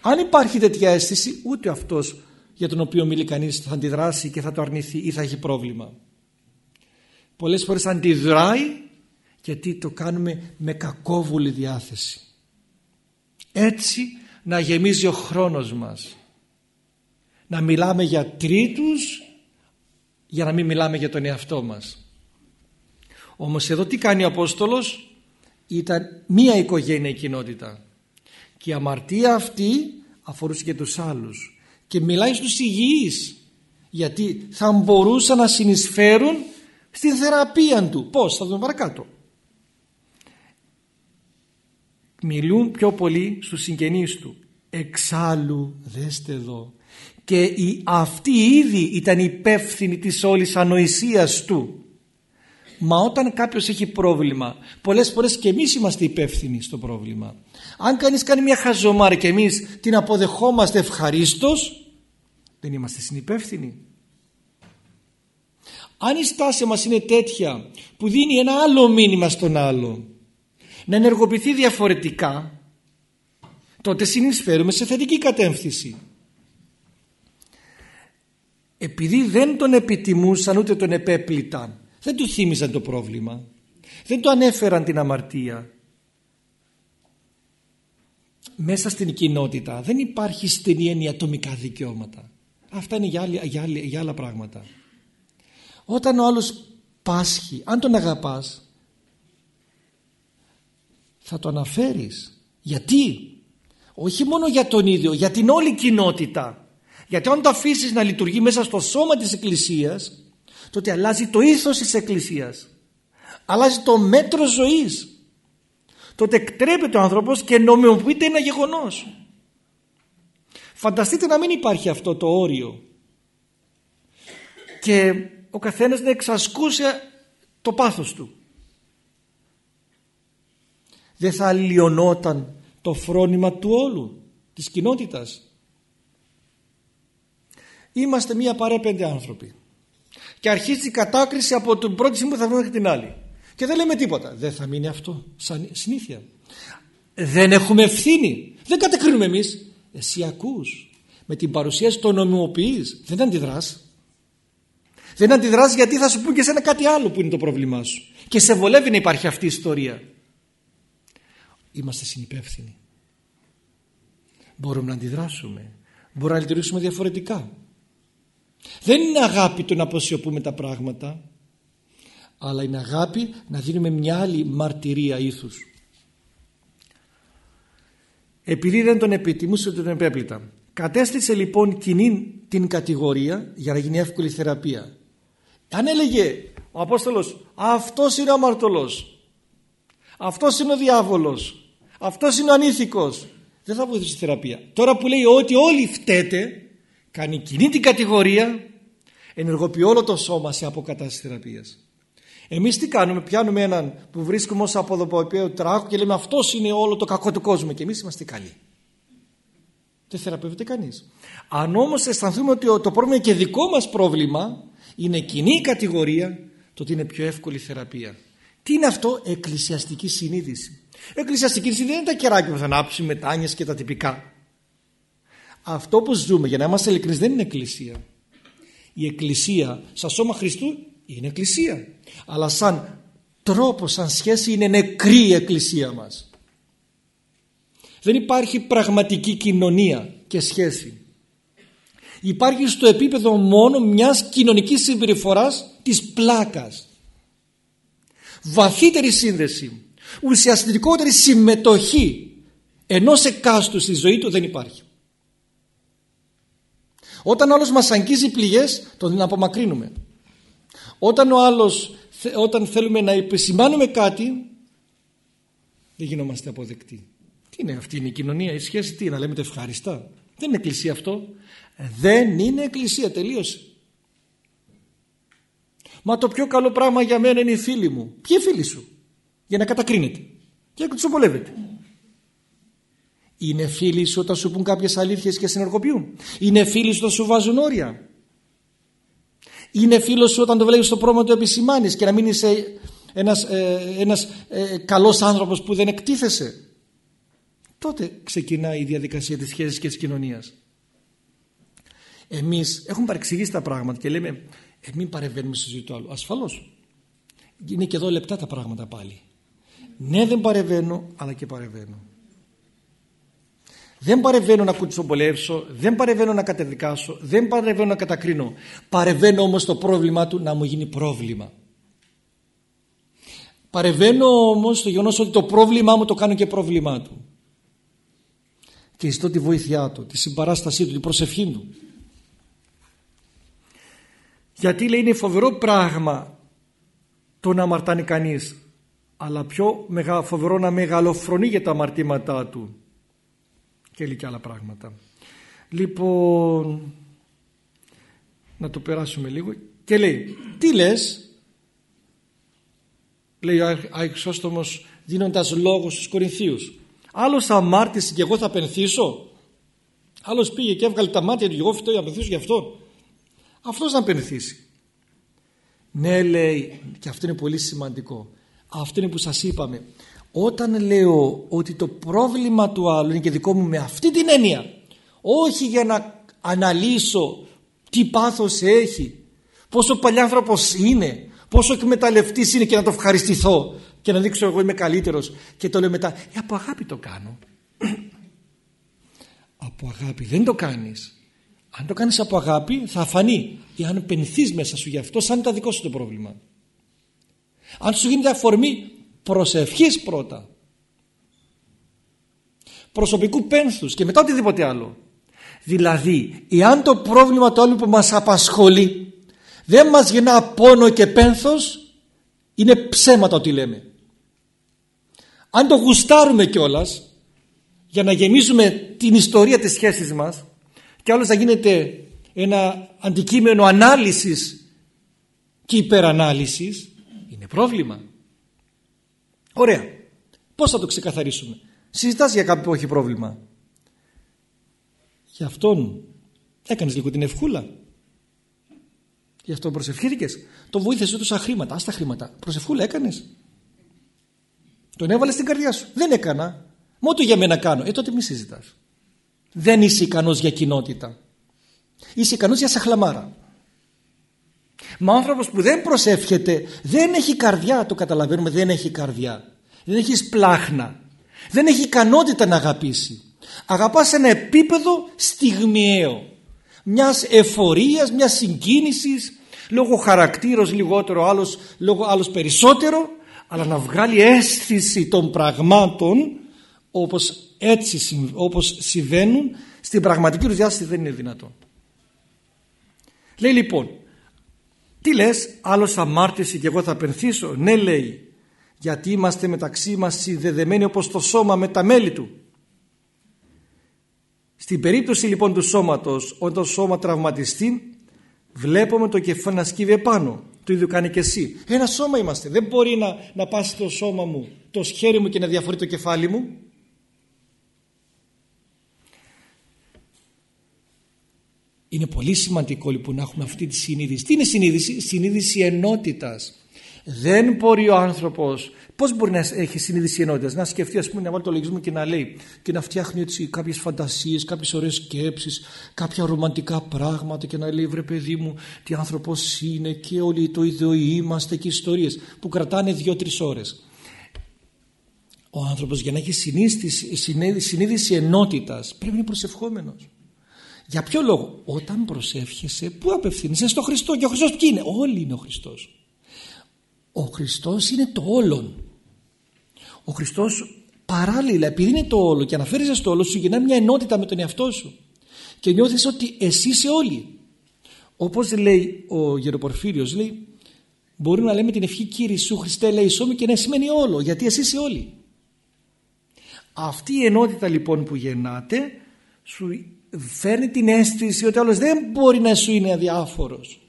[SPEAKER 2] Αν υπάρχει τέτοια αίσθηση ούτε αυτός για τον οποίο μιλεί κανείς θα αντιδράσει και θα το αρνηθεί ή θα έχει πρόβλημα. Πολλές φορές αντιδράει γιατί το κάνουμε με κακόβουλη διάθεση. Έτσι να γεμίζει ο χρόνος μας να μιλάμε για τρίτους για να μην μιλάμε για τον εαυτό μας. Όμως εδώ τι κάνει ο Απόστολος; Ήταν μία οικογένεια κοινότητα. Και η αμαρτία αυτή αφορούσε και τους άλλους. Και μιλάει στους υγιείς γιατί θα μπορούσαν να συνεισφέρουν στην θεραπεία του. Πως θα δούμε παρακάτω. Μιλούν πιο πολύ στους συγγενείς του. Εξάλλου δέστε εδώ και η, αυτή ήδη ήταν υπεύθυνη της όλης ανοησίας του. Μα όταν κάποιος έχει πρόβλημα πολλές φορές και εμείς είμαστε υπεύθυνοι στο πρόβλημα. Αν κανείς κάνει μια χαζομάρα και εμείς την αποδεχόμαστε ευχαρίστως δεν είμαστε συνυπεύθυνοι. Αν η στάση μας είναι τέτοια που δίνει ένα άλλο μήνυμα στον άλλο να ενεργοποιηθεί διαφορετικά τότε συνεισφέρουμε σε θετική κατεύθυνση επειδή δεν τον επιτιμούσαν ούτε τον επέπληταν. Δεν του θύμιζαν το πρόβλημα. Δεν του ανέφεραν την αμαρτία. Μέσα στην κοινότητα δεν υπάρχει στενή έννοια ατομικά δικαιώματα. Αυτά είναι για, για, για άλλα πράγματα. Όταν ο άλλος πάσχει αν τον αγαπάς θα το αναφέρεις. Γιατί; Όχι μόνο για τον ίδιο για την όλη κοινότητα γιατί αν το αφήσεις να λειτουργεί μέσα στο σώμα της Εκκλησίας τότε αλλάζει το ήθος της Εκκλησίας αλλάζει το μέτρο ζωής τότε εκτρέπεται ο άνθρωπος και νομιμοποιείται ένα γεγονός. Φανταστείτε να μην υπάρχει αυτό το όριο. Και ο καθένας να εξασκούσε το πάθος του. Δεν θα λιωνόταν το φρόνημα του όλου της κοινότητας είμαστε μία παρέα πέντε άνθρωποι. Και αρχίζει η κατάκριση από την πρώτη στιγμή που θα βρούμε την άλλη. Και δεν λέμε τίποτα. Δεν θα μείνει αυτό. Σαν συνήθεια. Δεν έχουμε ευθύνη. Δεν κατεκρίνουμε εμείς. Εσύ ακούς. Με την παρουσίαση το νομιμοποιείς. Δεν αντιδράς. Δεν αντιδράς γιατί θα σου πούν και σένα κάτι άλλο που είναι το πρόβλημά σου. Και σε βολεύει να υπάρχει αυτή η ιστορία. Είμαστε συνυπεύθυνοι. Μπορούμε να αντιδράσουμε. Μπορούμε να λειτουργήσουμε διαφορετικά δεν είναι αγάπη το να αποσιωπούμε τα πράγματα αλλά είναι αγάπη να δίνουμε μια άλλη μαρτυρία ήθους. Επειδή δεν τον επιτιμούσε τον επέπλητα. Κατέστησε λοιπόν κοινή την κατηγορία για να γίνει εύκολη θεραπεία. Αν έλεγε ο Απόστολος αυτός είναι ο αμαρτωλός, αυτός είναι ο διάβολος, αυτός είναι ο ανήθικος, δεν θα βοηθήσει τη θεραπεία. Τώρα που λέει ότι όλοι φταίτε, κάνει κοινή την κατηγορία, ενεργοποιεί όλο το σώμα σε αποκατάσταση θεραπείας. Εμείς τι κάνουμε, πιάνουμε έναν που βρίσκουμε ως αποδοποποιαίο τράχο και λέμε αυτός είναι όλο το κακό του κόσμου και εμείς είμαστε καλοί. Δεν θεραπεύεται κανείς. Αν όμως αισθανθούμε ότι το πρόβλημα είναι και δικό μας πρόβλημα, είναι κοινή κατηγορία, τότε είναι πιο εύκολη θεραπεία. Τι είναι αυτό, εκκλησιαστική συνείδηση. Εκκλησιαστική συνείδηση δεν είναι τα κεράκια που θα ανάψει, μετάνοιες και τα τυπικά. Αυτό που ζούμε, για να είμαστε ειλικρινείς, δεν είναι εκκλησία. Η εκκλησία, σαν σώμα Χριστού, είναι εκκλησία. Αλλά σαν τρόπο, σαν σχέση, είναι νεκρή η εκκλησία μας. Δεν υπάρχει πραγματική κοινωνία και σχέση. Υπάρχει στο επίπεδο μόνο μιας κοινωνικής συμπεριφοράς της πλάκας. Βαθύτερη σύνδεση, ουσιαστικότερη συμμετοχή ενός εκάστου στη ζωή του δεν υπάρχει. Όταν ο άλλος μας αγγίζει πληγές τον απομακρύνουμε. Όταν ο άλλος όταν θέλουμε να επισημάνουμε κάτι δεν γινόμαστε αποδεκτοί. Τι είναι αυτή είναι η κοινωνία, η σχέση τι να λέμε το ευχάριστα. Δεν είναι εκκλησία αυτό. Δεν είναι εκκλησία, τελείωσε. Μα το πιο καλό πράγμα για μένα είναι οι φίλοι μου. Ποιοι φίλοι σου, για να κατακρίνετε και να τους Είναι φίλοι σου όταν σου πούν κάποιες αλήθειες και συνεργοποιούν. Είναι φίλοι σου όταν σου βάζουν όρια. Είναι φίλος σου όταν το βλέπεις στο πρόβλημα του επισημάνεις και να μην είσαι ένας, ε, ένας ε, καλός άνθρωπος που δεν εκτίθεσαι. Τότε ξεκινάει η διαδικασία της σχέσης και της κοινωνίας. Εμείς έχουμε παρεξηγήσει τα πράγματα και λέμε ε, μην παρεμβαίνουμε στη ζωή του άλλου. Ασφαλώς. Είναι και εδώ λεπτά τα πράγματα πάλι. Ναι δεν παρεμβαίνω αλλά και παρεμβαίνω. Δεν παρεμβαίνω να κουτσομπολεύσω, δεν παρεμβαίνω να κατεδικάσω, δεν παρεμβαίνω να κατακρίνω. Παρεμβαίνω όμως το πρόβλημά του να μου γίνει πρόβλημα. Παρεμβαίνω όμως στο γεγονός ότι το πρόβλημά μου το κάνω και πρόβλημά του. Και ζητώ τη βοήθειά του, τη συμπαράστασή του, την προσευχή του. Γιατί λέει είναι φοβερό πράγμα το να αμαρτάνει κανείς αλλά πιο φοβερό να μεγαλοφρονεί για τα αμαρτήματά του και λίγα άλλα πράγματα. Λοιπόν, να το περάσουμε λίγο. Και λέει τι λες; Λέει ο Άγιος δίνοντας λόγο στους Κορινθίους. Άλλος αμάρτησε και εγώ θα πενθήσω άλλος πήγε και έβγαλε τα μάτια του και εγώ φταίω να πενθήσω γι' αυτό; Αυτός να πενθήσει ναι λέει και αυτό είναι πολύ σημαντικό. Αυτό είναι που σας είπαμε όταν λέω ότι το πρόβλημα του άλλου είναι και δικό μου με αυτή την έννοια όχι για να αναλύσω τι πάθος έχει πόσο παλιάνθρωπος είναι πόσο εκμεταλλευτής είναι και να το ευχαριστηθώ και να δείξω εγώ είμαι καλύτερος και το λέω μετά ε, από αγάπη το κάνω από αγάπη δεν το κάνεις. Αν το κάνεις από αγάπη θα φανεί αν πενθείς μέσα σου γι' αυτό σαν τα δικό σου το πρόβλημα. Αν σου γίνεται αφορμή προσευχής πρώτα. Προσωπικού πένθους και μετά οτιδήποτε άλλο. Δηλαδή εάν το πρόβλημα το άλλο που μας απασχολεί δεν μας γεννά πόνο και πένθος είναι ψέματα ότι λέμε. Αν το γουστάρουμε κιόλας για να γεμίζουμε την ιστορία της σχέσης μας και άλλος θα γίνεται ένα αντικείμενο ανάλυσης και υπερανάλυσης είναι πρόβλημα Ωραία. Πώς θα το ξεκαθαρίσουμε; Συζητάς για κάποιον που έχει πρόβλημα. Για αυτόν έκανες λίγο την ευχούλα. Γι' αυτό προσευχήθηκες. Το βοήθησε του σαν χρήματα. Ας τα χρήματα. Προσευχούλα έκανες. Τον έβαλες στην καρδιά σου. Δεν έκανα. Μόνο για μένα κάνω. Ε τότε μη συζητάς. Δεν είσαι ικανός για κοινότητα. Είσαι ικανός για σαχλαμάρα. Μα ο άνθρωπος που δεν προσεύχεται δεν έχει καρδιά, το καταλαβαίνουμε, δεν έχει καρδιά. Δεν έχει σπλάχνα. Δεν έχει ικανότητα να αγαπήσει. Αγαπάς σε ένα επίπεδο στιγμιαίο. Μιας εφορίας, μιας συγκίνησης, λόγω χαρακτήρος λιγότερο, άλλος, λόγω άλλος περισσότερο, αλλά να βγάλει αίσθηση των πραγμάτων όπως έτσι όπως συμβαίνουν στην πραγματική τους διάσταση δεν είναι δυνατόν. Λέει λοιπόν τι λες άλλος θα μάρτυσει και εγώ θα πενθήσω. Ναι λέει γιατί είμαστε μεταξύ μας συνδεδεμένοι όπως το σώμα με τα μέλη του. Στην περίπτωση λοιπόν του σώματος όταν το σώμα τραυματιστεί βλέπουμε το κεφάλι να σκύβει επάνω. Το ίδιο κάνει και εσύ. Ένα σώμα είμαστε. Δεν μπορεί να, να πάσει το σώμα μου, το χέρι μου και να διαφορεί το κεφάλι μου. Είναι πολύ σημαντικό λοιπόν να έχουμε αυτή τη συνείδηση. Τι είναι συνείδηση; Συνείδηση ενότητας. Δεν μπορεί ο άνθρωπος, πώς μπορεί να έχει συνείδηση ενότητας, να σκεφτεί ας πούμε να βάλει το λογισμό και να λέει και να φτιάχνει έτσι κάποιες φαντασίες, κάποιες ωραίες σκέψεις, κάποια ρομαντικά πράγματα και να λέει βρε παιδί μου τι άνθρωπος είναι και όλοι το ίδιο είμαστε και ιστορίες που κρατάνε δύο-τρεις ώρες. Ο άνθρωπος για να έχει συνείδηση, συνείδηση ενότητας πρέπει να είναι προσευχόμενος. Για ποιο λόγο, όταν προσεύχεσαι, πού απευθύνεσαι, στο Χριστό. Και ο Χριστός ποιοι είναι, όλοι είναι ο Χριστός. Ο Χριστός είναι το όλον. Ο Χριστός παράλληλα, επειδή είναι το όλο και αναφέρεσαι στο όλο, σου γεννά μια ενότητα με τον εαυτό σου. Και νιώθεις ότι εσύ είσαι όλοι. Όπως λέει ο Γεροπορφύριος, λέει, μπορεί να λέμε την ευχή Κύριε Σου Χριστέ λέει σώμη και να σημαίνει όλο, γιατί εσύ είσαι όλοι. Αυτή η ενότητα λοιπόν που γεννάται σου φέρνει την αίσθηση ότι άλλος δεν μπορεί να σου είναι αδιάφορος.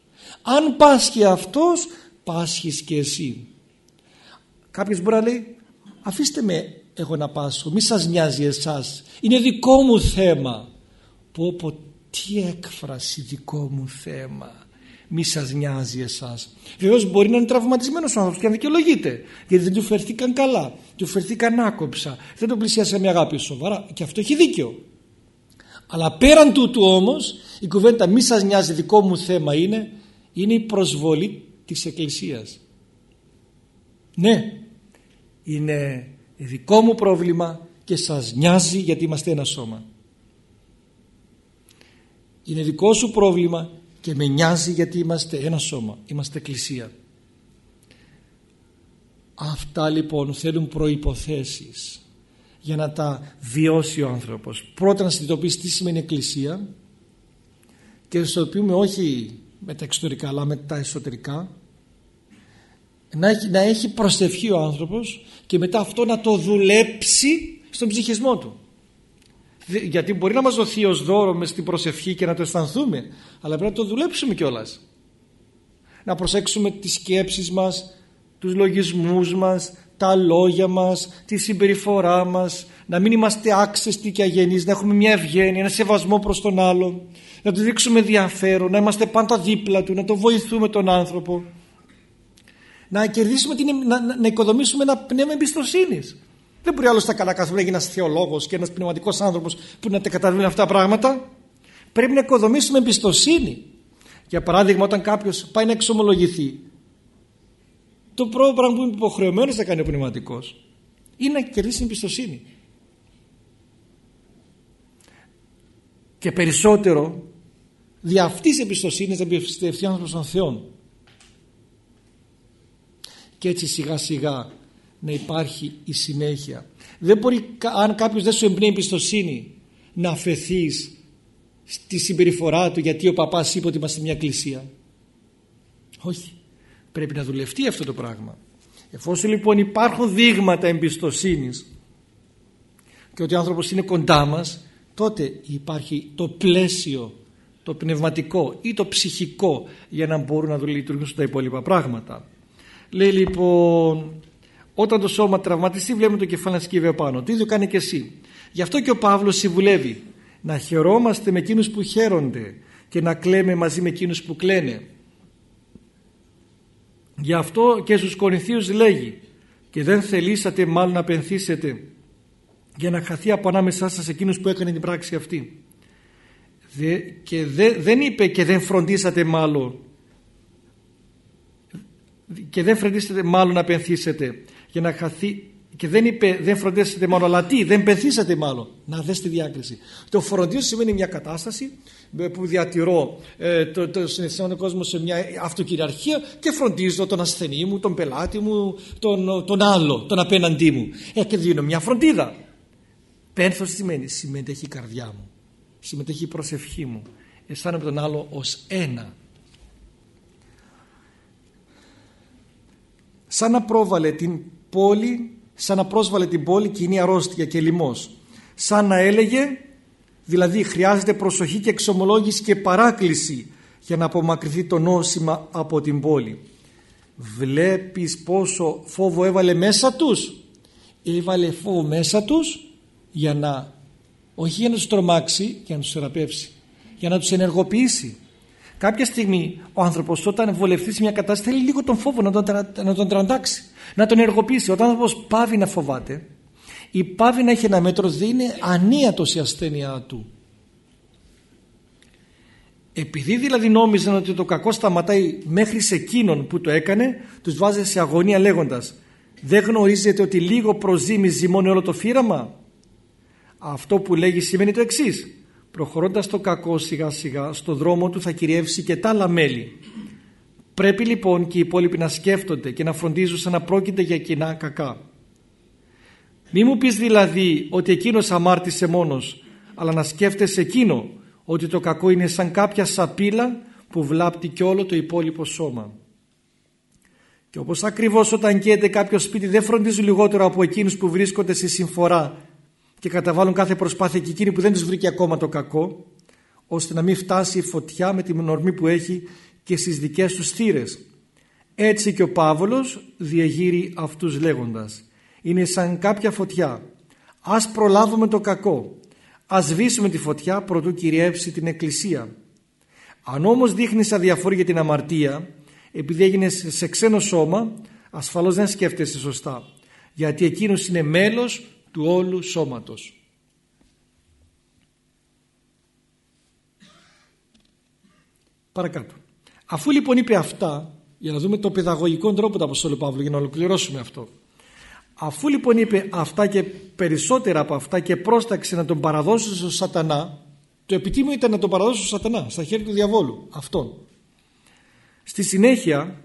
[SPEAKER 2] Αν πάσχει αυτός, πάσχεις και εσύ. Κάποιος μπορεί να λέει, αφήστε με εγώ να πάσχω, μη σας νοιάζει εσάς, είναι δικό μου θέμα. Πω πω, τι έκφραση δικό μου θέμα. Μη σας νοιάζει εσάς. Βεβαίως μπορεί να είναι τραυματισμένος ο άνθρωπος και να δικαιολογείται. Γιατί δεν του φερθήκαν καλά, του φερθήκαν άκοψα, δεν τον πλησίασε με αγάπη σοβαρά. Και αυτό έχει δίκιο. Αλλά πέραν τούτου όμως η κουβέντα μη σας νοιάζει δικό μου θέμα είναι είναι η προσβολή της Εκκλησίας. Ναι, είναι δικό μου πρόβλημα και σας νοιάζει γιατί είμαστε ένα σώμα. Είναι δικό σου πρόβλημα και με νοιάζει γιατί είμαστε ένα σώμα, είμαστε εκκλησία. Αυτά λοιπόν θέλουν προϋποθέσεις για να τα βιώσει ο άνθρωπος. Πρώτα να συνειδητοποιήσει τι σημαίνει εκκλησία και να συνειδητοποιούμε όχι με τα εξωτερικά αλλά με τα εσωτερικά να έχει, να έχει προσευχή ο άνθρωπος και μετά αυτό να το δουλέψει στον ψυχισμό του. Γιατί μπορεί να μας δοθεί ως δώρο μες στην προσευχή και να το αισθανθούμε αλλά πρέπει να το δουλέψουμε κιόλας. Να προσέξουμε τις σκέψεις μας, τους λογισμούς μας, τα λόγια μας, τη συμπεριφορά μας, να μην είμαστε άξεστοι και αγενείς, να έχουμε μια ευγένεια, ένα σεβασμό προς τον άλλον, να του δείξουμε ενδιαφέρον, να είμαστε πάντα δίπλα του, να το βοηθούμε τον άνθρωπο, να κερδίσουμε, την, να, να, οικοδομήσουμε ένα πνεύμα εμπιστοσύνης. Δεν μπορεί άλλος τα καλά καθόλου να γίνει ένας θεολόγος και ένας πνευματικός άνθρωπος που να τα καταλαβαίνει αυτά τα πράγματα. Πρέπει να οικοδομήσουμε εμπιστοσύνη. Για παράδειγμα, όταν κάποιος πάει να εξομολογηθεί, το πρώτο πράγμα που είναι υποχρεωμένος να κάνει ο πνευματικός είναι να κερδίσει την εμπιστοσύνη. Και περισσότερο δι' αυτής εμπιστοσύνης να εμπιστευτεί ο άνθρωπος των Θεών. Και έτσι σιγά σιγά να υπάρχει η συνέχεια. Δεν μπορεί αν κάποιος δεν σου εμπνέει εμπιστοσύνη να αφαιθείς στη συμπεριφορά του γιατί ο παπάς είπε ότι είμαστε μια εκκλησία. Όχι. Πρέπει να δουλευτεί αυτό το πράγμα. Εφόσον λοιπόν υπάρχουν δείγματα εμπιστοσύνης και ότι ο άνθρωπος είναι κοντά μας τότε υπάρχει το πλαίσιο το πνευματικό ή το ψυχικό για να μπορούν να λειτουργήσουν τα υπόλοιπα πράγματα. Λέει λοιπόν όταν το σώμα τραυματιστεί βλέπουμε το κεφάλι να σκύβει απάνω. Τι ίδιο κάνει και εσύ. Γι' αυτό και ο Παύλος συμβουλεύει να χαιρόμαστε με εκείνους που χαίρονται και να κλαίμε μαζί με εκείνους που κλαίνε. Γι' αυτό και στους Κορινθίους λέγει και δεν θελήσατε μάλλον να πενθήσετε για να χαθεί από ανάμεσά σας εκείνους που έκανε την πράξη αυτή. και δεν είπε και δεν φροντίσατε μάλλον και δεν φροντίσατε μάλλον να πενθήσετε για να χαθεί και δεν είπε δεν φροντίσατε μάλλον αλλά τι δεν πενθήσατε μάλλον να δες τη διάκριση το φροντίζω σημαίνει μια κατάσταση που διατηρώ ε, το, το συναισθηματικό κόσμο σε μια αυτοκυριαρχία και φροντίζω τον ασθενή μου, τον πελάτη μου, τον, τον άλλο, τον απέναντί μου. Ε, και δίνω μια φροντίδα. πένθος σημαίνει συμμετέχει η καρδιά μου συμμετέχει η προσευχή μου αισθάνομαι τον άλλο ως ένα σαν να πρόβαλε την πόλη σαν να πρόσβαλε την πόλη κοινή αρρώστια και λοιμός. Σαν να έλεγε δηλαδή χρειάζεται προσοχή και εξομολόγηση και παράκληση για να απομακρυνθεί το νόσημα από την πόλη. Βλέπεις πόσο φόβο έβαλε μέσα τους; Έβαλε φόβο μέσα τους για να όχι για να τους τρομάξει για να τους θεραπεύσει για να τους ενεργοποιήσει κάποια στιγμή ο άνθρωπος όταν βολευτεί σε μια κατάσταση θέλει λίγο τον φόβο να τον, να τον τραντάξει να τον ενεργοποιήσει. Όταν ο άνθρωπος πάβει να φοβάται. Η πάβει να έχει ένα μέτρο δεν είναι ανίατος η ασθένειά του. Επειδή δηλαδή νόμιζαν ότι το κακό σταματάει μέχρι σε εκείνον που το έκανε τους βάζει σε αγωνία λέγοντας δεν γνωρίζετε ότι λίγο προζήμει ζυμώνει όλο το φύραμα; Αυτό που λέγει σημαίνει το εξής προχωρώντας το κακό σιγά σιγά στο δρόμο του θα κυριεύσει και τα άλλα μέλη πρέπει λοιπόν και οι υπόλοιποι να σκέφτονται και να φροντίζουν σαν να πρόκειται για κοινά κακά μη μου πεις δηλαδή ότι εκείνος αμάρτησε μόνος αλλά να σκέφτεσαι εκείνο ότι το κακό είναι σαν κάποια σαπίλα που βλάπτει και όλο το υπόλοιπο σώμα. Και όπως ακριβώς όταν καίεται κάποιος σπίτι δεν φροντίζουν λιγότερο από εκείνους που βρίσκονται σε συμφορά και καταβάλουν κάθε προσπάθεια και εκείνοι που δεν τους βρήκε ακόμα το κακό ώστε να μην φτάσει η φωτιά με την ορμή που έχει και στις δικές τους θύρες. Έτσι και ο Πάβολος διεγείρει αυτούς λέγοντας είναι σαν κάποια φωτιά. Ας προλάβουμε το κακό Ας σβήσουμε τη φωτιά προτού κυριεύσει την εκκλησία. Αν όμως δείχνεις αδιαφορή για την αμαρτία επειδή έγινε σε ξένο σώμα ασφαλώς δεν σκέφτεσαι σωστά γιατί εκείνος είναι μέλος του όλου σώματος. Παρακάτω. Αφού λοιπόν είπε αυτά για να δούμε το παιδαγωγικό τρόπο του Αποστόλου Παύλου για να ολοκληρώσουμε αυτό Αφού λοιπόν είπε αυτά και περισσότερα από αυτά και πρόσταξε να τον παραδώσει στο σατανά το επιτίμιο ήταν να τον παραδώσει στο σατανά στα χέρια του διαβόλου αυτόν στη συνέχεια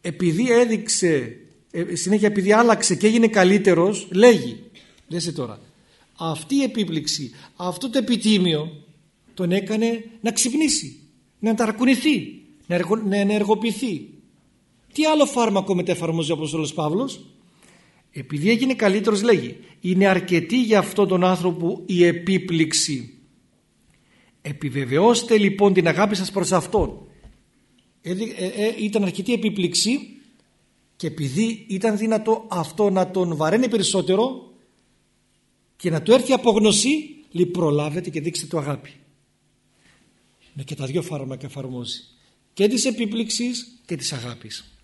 [SPEAKER 2] επειδή έδειξε ε, συνέχεια επειδή άλλαξε και έγινε καλύτερος λέγει δέστε τώρα αυτή η επίπληξη αυτό το επιτίμιο τον έκανε να ξυπνήσει να ταρακουνηθεί να ενεργοποιηθεί. Τι άλλο φάρμακο μετεφαρμόζει ο Απόστολος Παύλος; Επειδή έγινε καλύτερος λέγει είναι αρκετή για αυτόν τον άνθρωπο η επίπληξη. Επιβεβαιώστε λοιπόν την αγάπη σας προς Αυτόν ε, ε, ε, ήταν αρκετή επίπληξη και επειδή ήταν δυνατό αυτό να τον βαραίνει περισσότερο και να του έρθει απόγνωση λέει προλάβετε και δείξτε το αγάπη. Με και τα δυο φάρμακα εφαρμόζει. Και της επίπληξης και της αγάπης.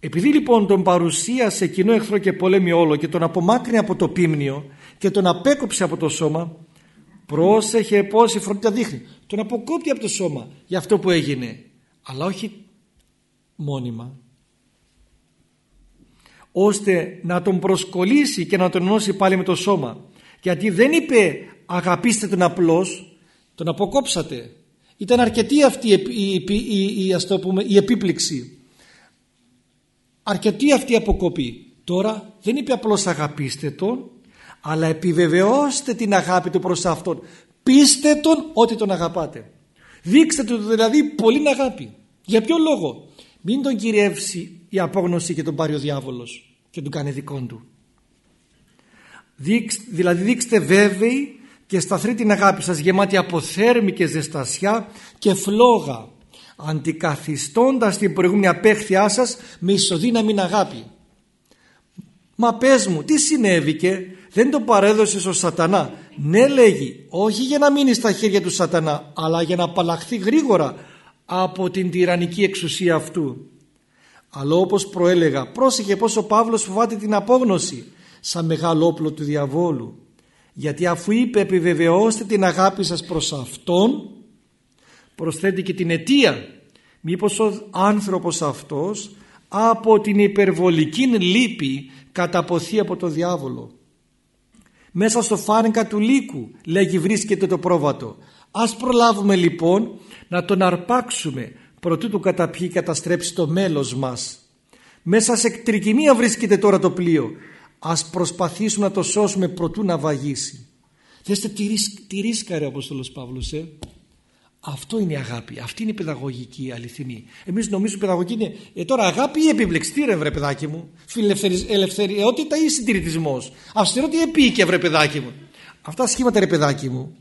[SPEAKER 2] Επειδή λοιπόν τον παρουσίασε κοινό εχθρό και πολέμη όλο και τον απομάκρυνε από το πίμνιο και τον απέκοψε από το σώμα πρόσεχε πως η φροντίδα δείχνει. Τον αποκόπτει από το σώμα για αυτό που έγινε αλλά όχι μόνιμα ώστε να τον προσκολήσει και να τον ενώσει πάλι με το σώμα γιατί δεν είπε αγαπήστε τον απλώς τον αποκόψατε ήταν αρκετή αυτή η, η, η, η, η επίπληξη αρκετή αυτή η αποκοπή. Τώρα δεν είπε απλώς αγαπήστε τον, αλλά επιβεβαιώστε την αγάπη του προς αυτόν. Πείστε τον ότι τον αγαπάτε. Δείξτε του δηλαδή πολύ αγάπη. Για ποιο λόγο; Μην τον κυριεύσει η απόγνωση και τον πάρει ο διάβολος και τον κάνει δικών του. δηλαδή δείξτε βέβαιοι και σταθρή την αγάπη σας γεμάτη από θέρμη και ζεστασιά και φλόγα αντικαθιστώντας την προηγούμενη απέχθειά σας με ισοδύναμη αγάπη. Μα πες μου τι συνέβηκε; Δεν το παρέδωσες ο σατανά. Ναι λέγει όχι για να μείνει στα χέρια του σατανά αλλά για να απαλλαχθεί γρήγορα από την τυραννική εξουσία αυτού. Αλλά όπως προέλεγα πρόσεχε πως ο Παύλος φοβάται την απόγνωση σαν μεγάλο όπλο του διαβόλου. Γιατί αφού είπε επιβεβαιώστε την αγάπη σας προς Αυτόν προσθέτει και την αιτία μήπως ο άνθρωπος αυτός από την υπερβολική λύπη καταποθεί από το διάβολο μέσα στο φάρνικα του λύκου λέγει βρίσκεται το πρόβατο ας προλάβουμε λοιπόν να τον αρπάξουμε προτού του καταπιεί καταστρέψει το μέλος μας μέσα σε τρικυμία βρίσκεται τώρα το πλοίο ας προσπαθήσουμε να το σώσουμε προτού να βαγίσει Δέστε τι, τι ρίσκαρε ο Απόστολος Παύλος ε; Αυτό είναι η αγάπη. Αυτή είναι η παιδαγωγική αληθινή. Εμείς νομίζουμε παιδαγωγική είναι. Ε, τώρα αγάπη ή επίπλεξη. Τι ρε, βρε παιδάκι μου. Φιλελευθεριότητα ή συντηρητισμός. Αυστηρότητα ή επίοικια, βρε παιδάκι μου. Αυτά σχήματα, ρε παιδάκι μου.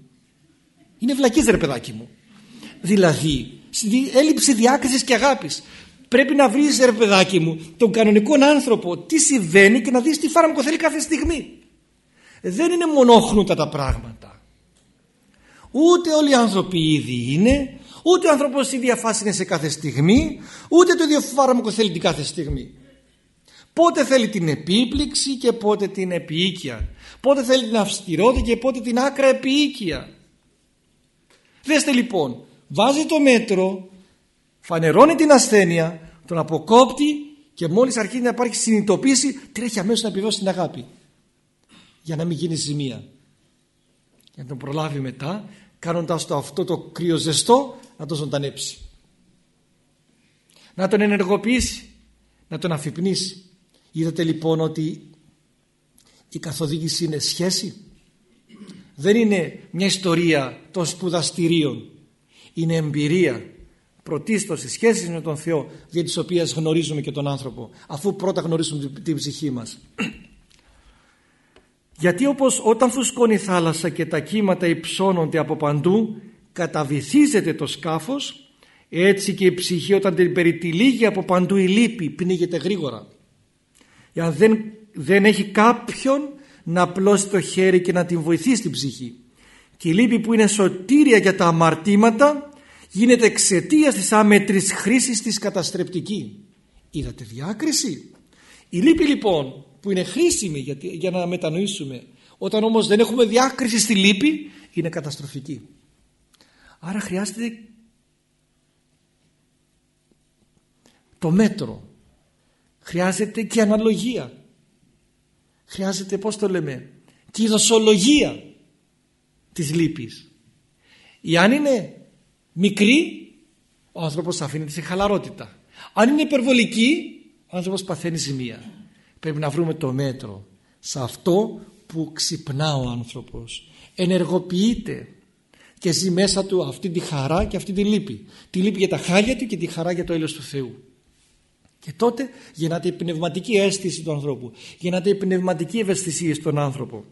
[SPEAKER 2] Είναι βλακή, ρε παιδάκι μου. Δηλαδή, έλλειψη διάκρισης και αγάπης. Πρέπει να βρεις, ρε παιδάκι μου, τον κανονικό άνθρωπο τι συμβαίνει και να δεις τι φάρμακο θέλει κάθε στιγμή. Δεν είναι μονόχνουτα τα πράγματα. Ούτε όλοι οι άνθρωποι ήδη είναι, ούτε ο άνθρωπος η ίδια φάση είναι σε κάθε στιγμή, ούτε το ίδιο φάρμακο θέλει την κάθε στιγμή. Πότε θέλει την επίπληξη και πότε την επίοικια. Πότε θέλει την αυστηρότητα και πότε την άκρα επίοικια. Δέστε λοιπόν, βάζει το μέτρο, φανερώνει την ασθένεια, τον αποκόπτει και μόλις αρχίζει να υπάρχει συνειδητοποίηση τρέχει αμέσως να επιβιώσει την αγάπη. Για να μην γίνει ζημία. Για να τον προλάβει μετά κάνοντας το αυτό το κρύο ζεστό να τον ζωντανέψει να τον ενεργοποιήσει να τον αφυπνίσει είδατε λοιπόν ότι η καθοδήγηση είναι σχέση δεν είναι μια ιστορία των σπουδαστηρίων είναι εμπειρία πρωτίστως η σχέση με τον Θεό για τις οποίες γνωρίζουμε και τον άνθρωπο αφού πρώτα γνωρίζουμε την ψυχή μας γιατί όπως όταν φουσκώνει η θάλασσα και τα κύματα υψώνονται από παντού καταβυθίζεται το σκάφος έτσι και η ψυχή όταν την περιτυλίγει από παντού η λύπη πνίγεται γρήγορα. Αν δεν, δεν έχει κάποιον να απλώσει το χέρι και να την βοηθήσει την ψυχή. Και η λύπη που είναι σωτήρια για τα αμαρτήματα γίνεται εξαιτίας της άμετρης χρήσης της καταστρεπτική. Είδατε διάκριση; Η λύπη λοιπόν που είναι χρήσιμη για, για να μετανοήσουμε όταν όμως δεν έχουμε διάκριση στη λύπη είναι καταστροφική άρα χρειάζεται το μέτρο χρειάζεται και αναλογία χρειάζεται πως το λέμε και η δοσολογία της λύπης αν είναι μικρή ο άνθρωπος αφήνεται σε χαλαρότητα αν είναι υπερβολική ο άνθρωπος παθαίνει ζημία Πρέπει να βρούμε το μέτρο σε αυτό που ξυπνά ο άνθρωπος. Ενεργοποιείται και ζει μέσα του αυτή τη χαρά και αυτή τη λύπη. Τη λύπη για τα χάλια του και τη χαρά για το έλεος του Θεού. Και τότε γεννάται η πνευματική αίσθηση του ανθρώπου. Γεννάται η πνευματική ευαισθησία στον άνθρωπο.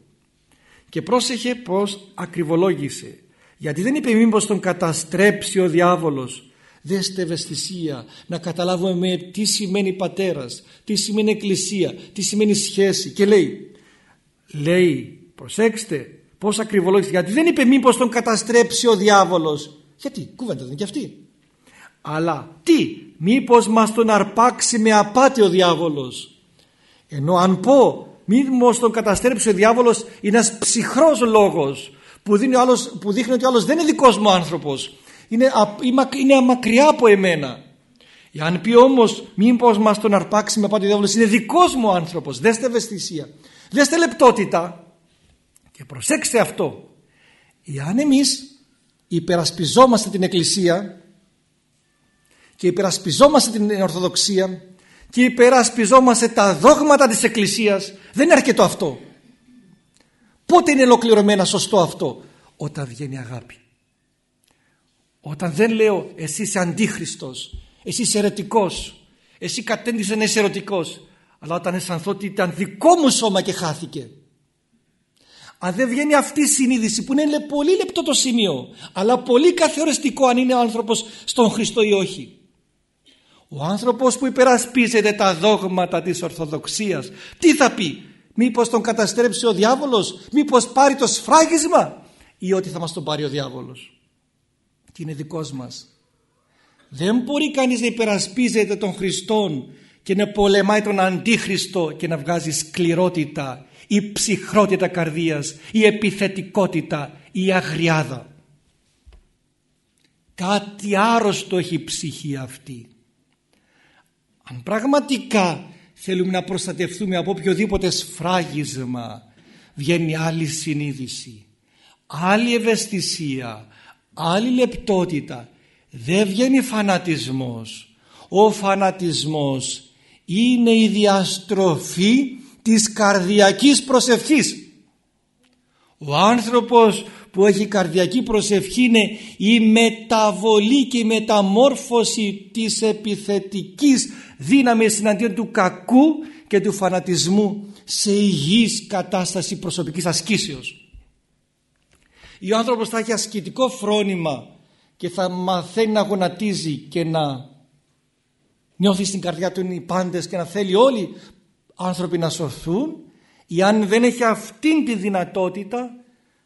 [SPEAKER 2] Και πρόσεχε πως ακριβολόγησε. Γιατί δεν είπε μήπως τον καταστρέψει ο διάβολος Δέστε ευαισθησία, να καταλάβουμε με τι σημαίνει πατέρας, τι σημαίνει εκκλησία, τι σημαίνει σχέση. Και λέει, λέει, προσέξτε, πώς ακριβολόγησε, γιατί δεν είπε μήπως τον καταστρέψει ο διάβολος. Γιατί, κουβέντα δεν και αυτή. Αλλά τι, μήπως μας τον αρπάξει με απάτη ο διάβολος. Ενώ αν πω, μήπως τον καταστρέψει ο διάβολος είναι ένας ψυχρός λόγος που, δίνει άλλος, που δείχνει ότι ο άλλος δεν είναι δικός μου άνθρωπος είναι, είναι μακριά από εμένα. Αν πει όμως μήπως μας τον αρπάξει με πάτη διάβολος είναι δικός μου άνθρωπος. Δέστε ευαισθησία. Δέστε λεπτότητα. Και προσέξτε αυτό. Εάν εμείς υπερασπιζόμαστε την Εκκλησία και υπερασπιζόμαστε την Ορθοδοξία και υπερασπιζόμαστε τα δόγματα της Εκκλησίας δεν είναι αρκετό αυτό. Πότε είναι ολοκληρωμένα σωστό αυτό; Όταν βγαίνει αγάπη. Όταν δεν λέω εσύ είσαι αντίχριστος, εσύ είσαι αιρετικός, εσύ κατέντησες να είσαι ερωτικός, αλλά όταν αισθανθώ ότι ήταν δικό μου σώμα και χάθηκε. Αν δεν βγαίνει αυτή η συνείδηση που είναι πολύ λεπτό το σημείο, αλλά πολύ καθοριστικό αν είναι ο άνθρωπος στον Χριστό ή όχι. Ο άνθρωπος που υπερασπίζεται τα δόγματα της Ορθοδοξίας, τι θα πει, μήπως τον καταστρέψει ο διάβολος, μήπως πάρει το σφράγισμα; Ή ότι θα μας τον πάρει ο διάβολος; Και είναι δικός μας. Δεν μπορεί κανείς να υπερασπίζεται τον Χριστόν και να πολεμάει τον Αντίχριστο και να βγάζει σκληρότητα ή ψυχρότητα καρδίας ή επιθετικότητα ή αγριάδα. Κάτι άρρωστο έχει η ψυχή αυτή. Αν πραγματικά θέλουμε να προστατευτούμε από οποιοδήποτε σφράγισμα βγαίνει άλλη συνείδηση, άλλη ευαισθησία, άλλη λεπτότητα δεν βγαίνει φανατισμός ο φανατισμός είναι η διαστροφή της καρδιακής προσευχής. Ο άνθρωπος που έχει καρδιακή προσευχή είναι η μεταβολή και η μεταμόρφωση της επιθετικής δύναμης συναντίον του κακού και του φανατισμού σε υγιής κατάσταση προσωπικής ασκήσεως. Ο άνθρωπος θα έχει ασκητικό φρόνημα και θα μαθαίνει να γονατίζει και να νιώθει στην καρδιά του είναι οι πάντες και να θέλει όλοι οι άνθρωποι να σωθούν ή αν δεν έχει αυτήν τη δυνατότητα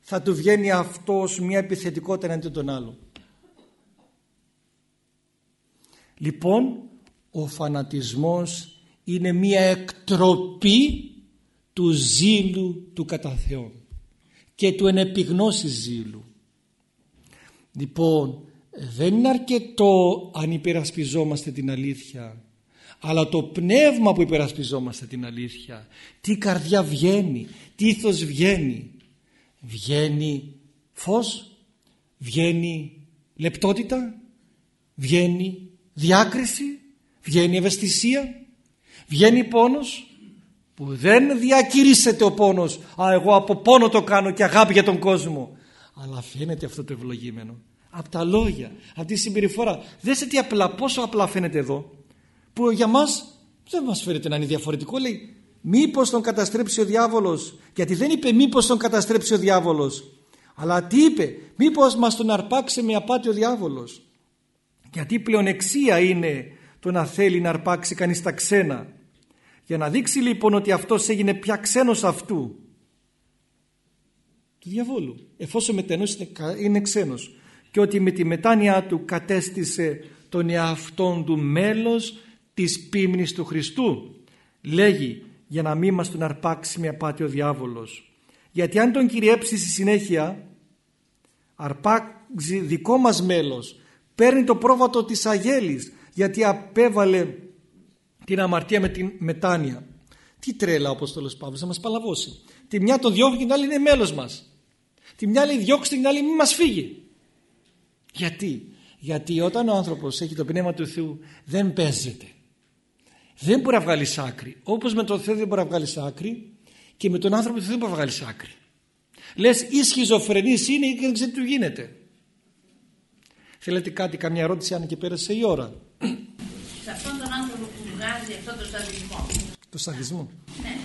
[SPEAKER 2] θα του βγαίνει αυτός μια επιθετικότητα εναντίον των άλλων. Λοιπόν, ο φανατισμός είναι μια εκτροπή του ζήλου του κατά και του ενεπιγνώσης ζήλου. Λοιπόν, δεν είναι αρκετό αν υπερασπιζόμαστε την αλήθεια αλλά το πνεύμα που υπερασπιζόμαστε την αλήθεια τι καρδιά βγαίνει, τι ήθος βγαίνει βγαίνει φως βγαίνει λεπτότητα βγαίνει διάκριση βγαίνει ευαισθησία βγαίνει πόνος που δεν διακηρύσσεται ο πόνος α εγώ από πόνο το κάνω και αγάπη για τον κόσμο αλλά φαίνεται αυτό το ευλογήμενο. Από τα λόγια, από τη συμπεριφορά. Δέστε τι απλά, πόσο απλά φαίνεται εδώ που για μας δεν μας φαίνεται να είναι διαφορετικό. Λέει μήπως τον καταστρέψει ο διάβολος; Γιατί δεν είπε μήπως τον καταστρέψει ο διάβολος. Αλλά τι είπε; Μήπως μας τον αρπάξει με απάτη ο διάβολος; Γιατί πλεονεξία είναι το να θέλει να αρπάξει κανείς τα ξένα. Για να δείξει λοιπόν ότι αυτός έγινε πια ξένος αυτού. Του διαβόλου. Εφόσον μετενός είναι ξένος. Και ότι με τη μετάνοια του κατέστησε τον εαυτόν του μέλος της πίμνης του Χριστού. Λέγει για να μην μας τον αρπάξει με απάτη ο διάβολος. Γιατί αν τον κυριέψει στη συνέχεια αρπάξει δικό μας μέλος. Παίρνει το πρόβατο της αγέλης γιατί απέβαλε την αμαρτία με την μετάνοια. Τι τρέλα ο Απόστολος Παύλος να μας παλαβώσει. Τη μια τον διώχνει και την άλλη είναι μέλος μας. Τη μια λέει διώξει την άλλη μην μας φύγει. Γιατί; Γιατί όταν ο άνθρωπος έχει το πνεύμα του Θεού δεν παίζεται δεν μπορεί να βγάλει άκρη. Όπως με τον Θεό δεν μπορεί να βγάλεις άκρη και με τον άνθρωπο του Θεού δεν μπορεί να βγάλεις άκρη. Λες ή σχιζοφρενής είναι ή δεν ξέρει τι γίνεται. Θέλετε κάτι, καμιά ερώτηση αν και πέρασε η ώρα.
[SPEAKER 3] Σε αυτόν τον άνθρωπο που βγάζει αυτό το σαδισμό.
[SPEAKER 2] Το σαδισμό.
[SPEAKER 3] Ναι.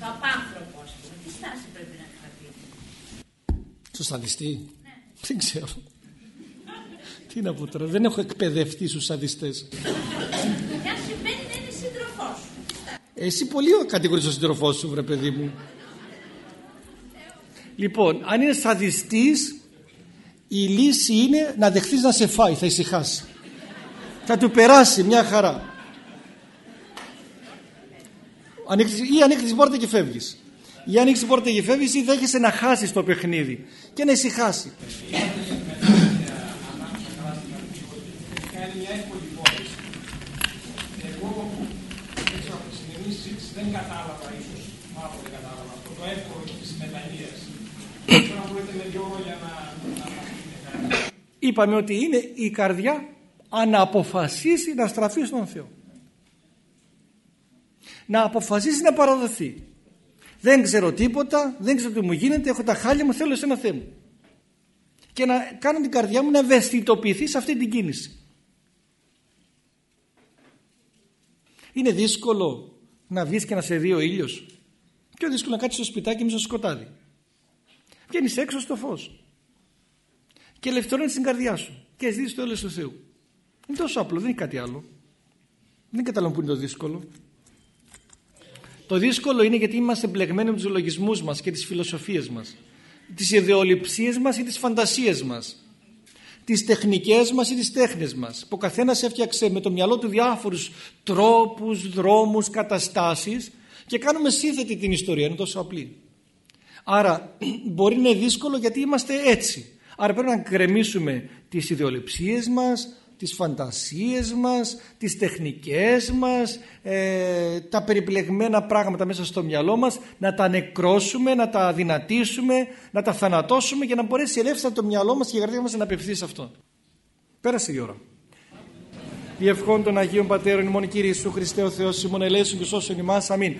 [SPEAKER 3] Το απάνθρωπο, ας πούμε. Τι στάση πρέπει να κρατήσει;
[SPEAKER 2] Στο σαδιστή. Ναι. Δεν ξέρω. Τι να πω τώρα, δεν έχω εκπαιδευτεί στους σαδιστές. Εσύ πολύ κατηγορείς τον σύντροφός σου βρε παιδί μου. Λοιπόν, αν είναι σαδιστής η λύση είναι να δεχθείς να σε φάει, θα ησυχάσει. θα του περάσει μια χαρά. ή ανοίξεις την πόρτα και φεύγεις. Ή ανοίξεις την πόρτα και φεύγεις ή δέχεσαι να χάσεις το παιχνίδι και να ησυχάσει.
[SPEAKER 4] Δεν κατάλαβα ίσως, μάλλον δεν κατάλαβα αυτό το εύκολο της μετανοίας. να μπορείτε με δυο λόγια να, να
[SPEAKER 2] Είπαμε ότι είναι η καρδιά αν αποφασίσει να στραφείς στον Θεό. Να αποφασίσει να παραδοθεί. Δεν ξέρω τίποτα, δεν ξέρω τι μου γίνεται, έχω τα χάλια μου, θέλω εσένα Θεέ μου. Και να κάνω την καρδιά μου να ευαισθητοποιηθεί σε αυτή την κίνηση. Είναι δύσκολο να βγεις και να σε δει ο ήλιος. Πιο δύσκολο να κάτσεις στο σπιτάκι μέσα στο σκοτάδι. Βγαίνεις έξω στο φως. Και ελευθερώνει την καρδιά σου. Και ζητήσει το έλεος του Θεού. Είναι τόσο απλό, δεν είναι κάτι άλλο. Δεν καταλαβαίνω που είναι το δύσκολο. Το δύσκολο είναι γιατί είμαστε μπλεγμένοι με τους λογισμούς μας και τις φιλοσοφίες μας. Τις ιδεολειψίες μας ή τις φαντασίες μας τις τεχνικές μας ή τις τέχνες μας που ο καθένας έφτιαξε με το μυαλό του διάφορους τρόπους, δρόμους, καταστάσεις και κάνουμε σύνθετη την ιστορία, είναι τόσο απλή. Άρα μπορεί να είναι δύσκολο γιατί είμαστε έτσι. Άρα πρέπει να κρεμίσουμε τις ιδεολειψίες μας, τις φαντασίες μας, τις τεχνικές μας, ε, τα περιπλεγμένα πράγματα μέσα στο μυαλό μας, να τα νεκρώσουμε, να τα δυνατήσουμε, να τα θανατώσουμε για να μπορέσει ελεύθερα το μυαλό μας και η καρδιά μας να απευθύνει σε αυτό. Πέρασε η ώρα. διευχών των Αγίων Πατέρων ημών Κύριε Ιησού Χριστέ ο Θεός ημών ελέησον και σώσον ημάς. Αμήν.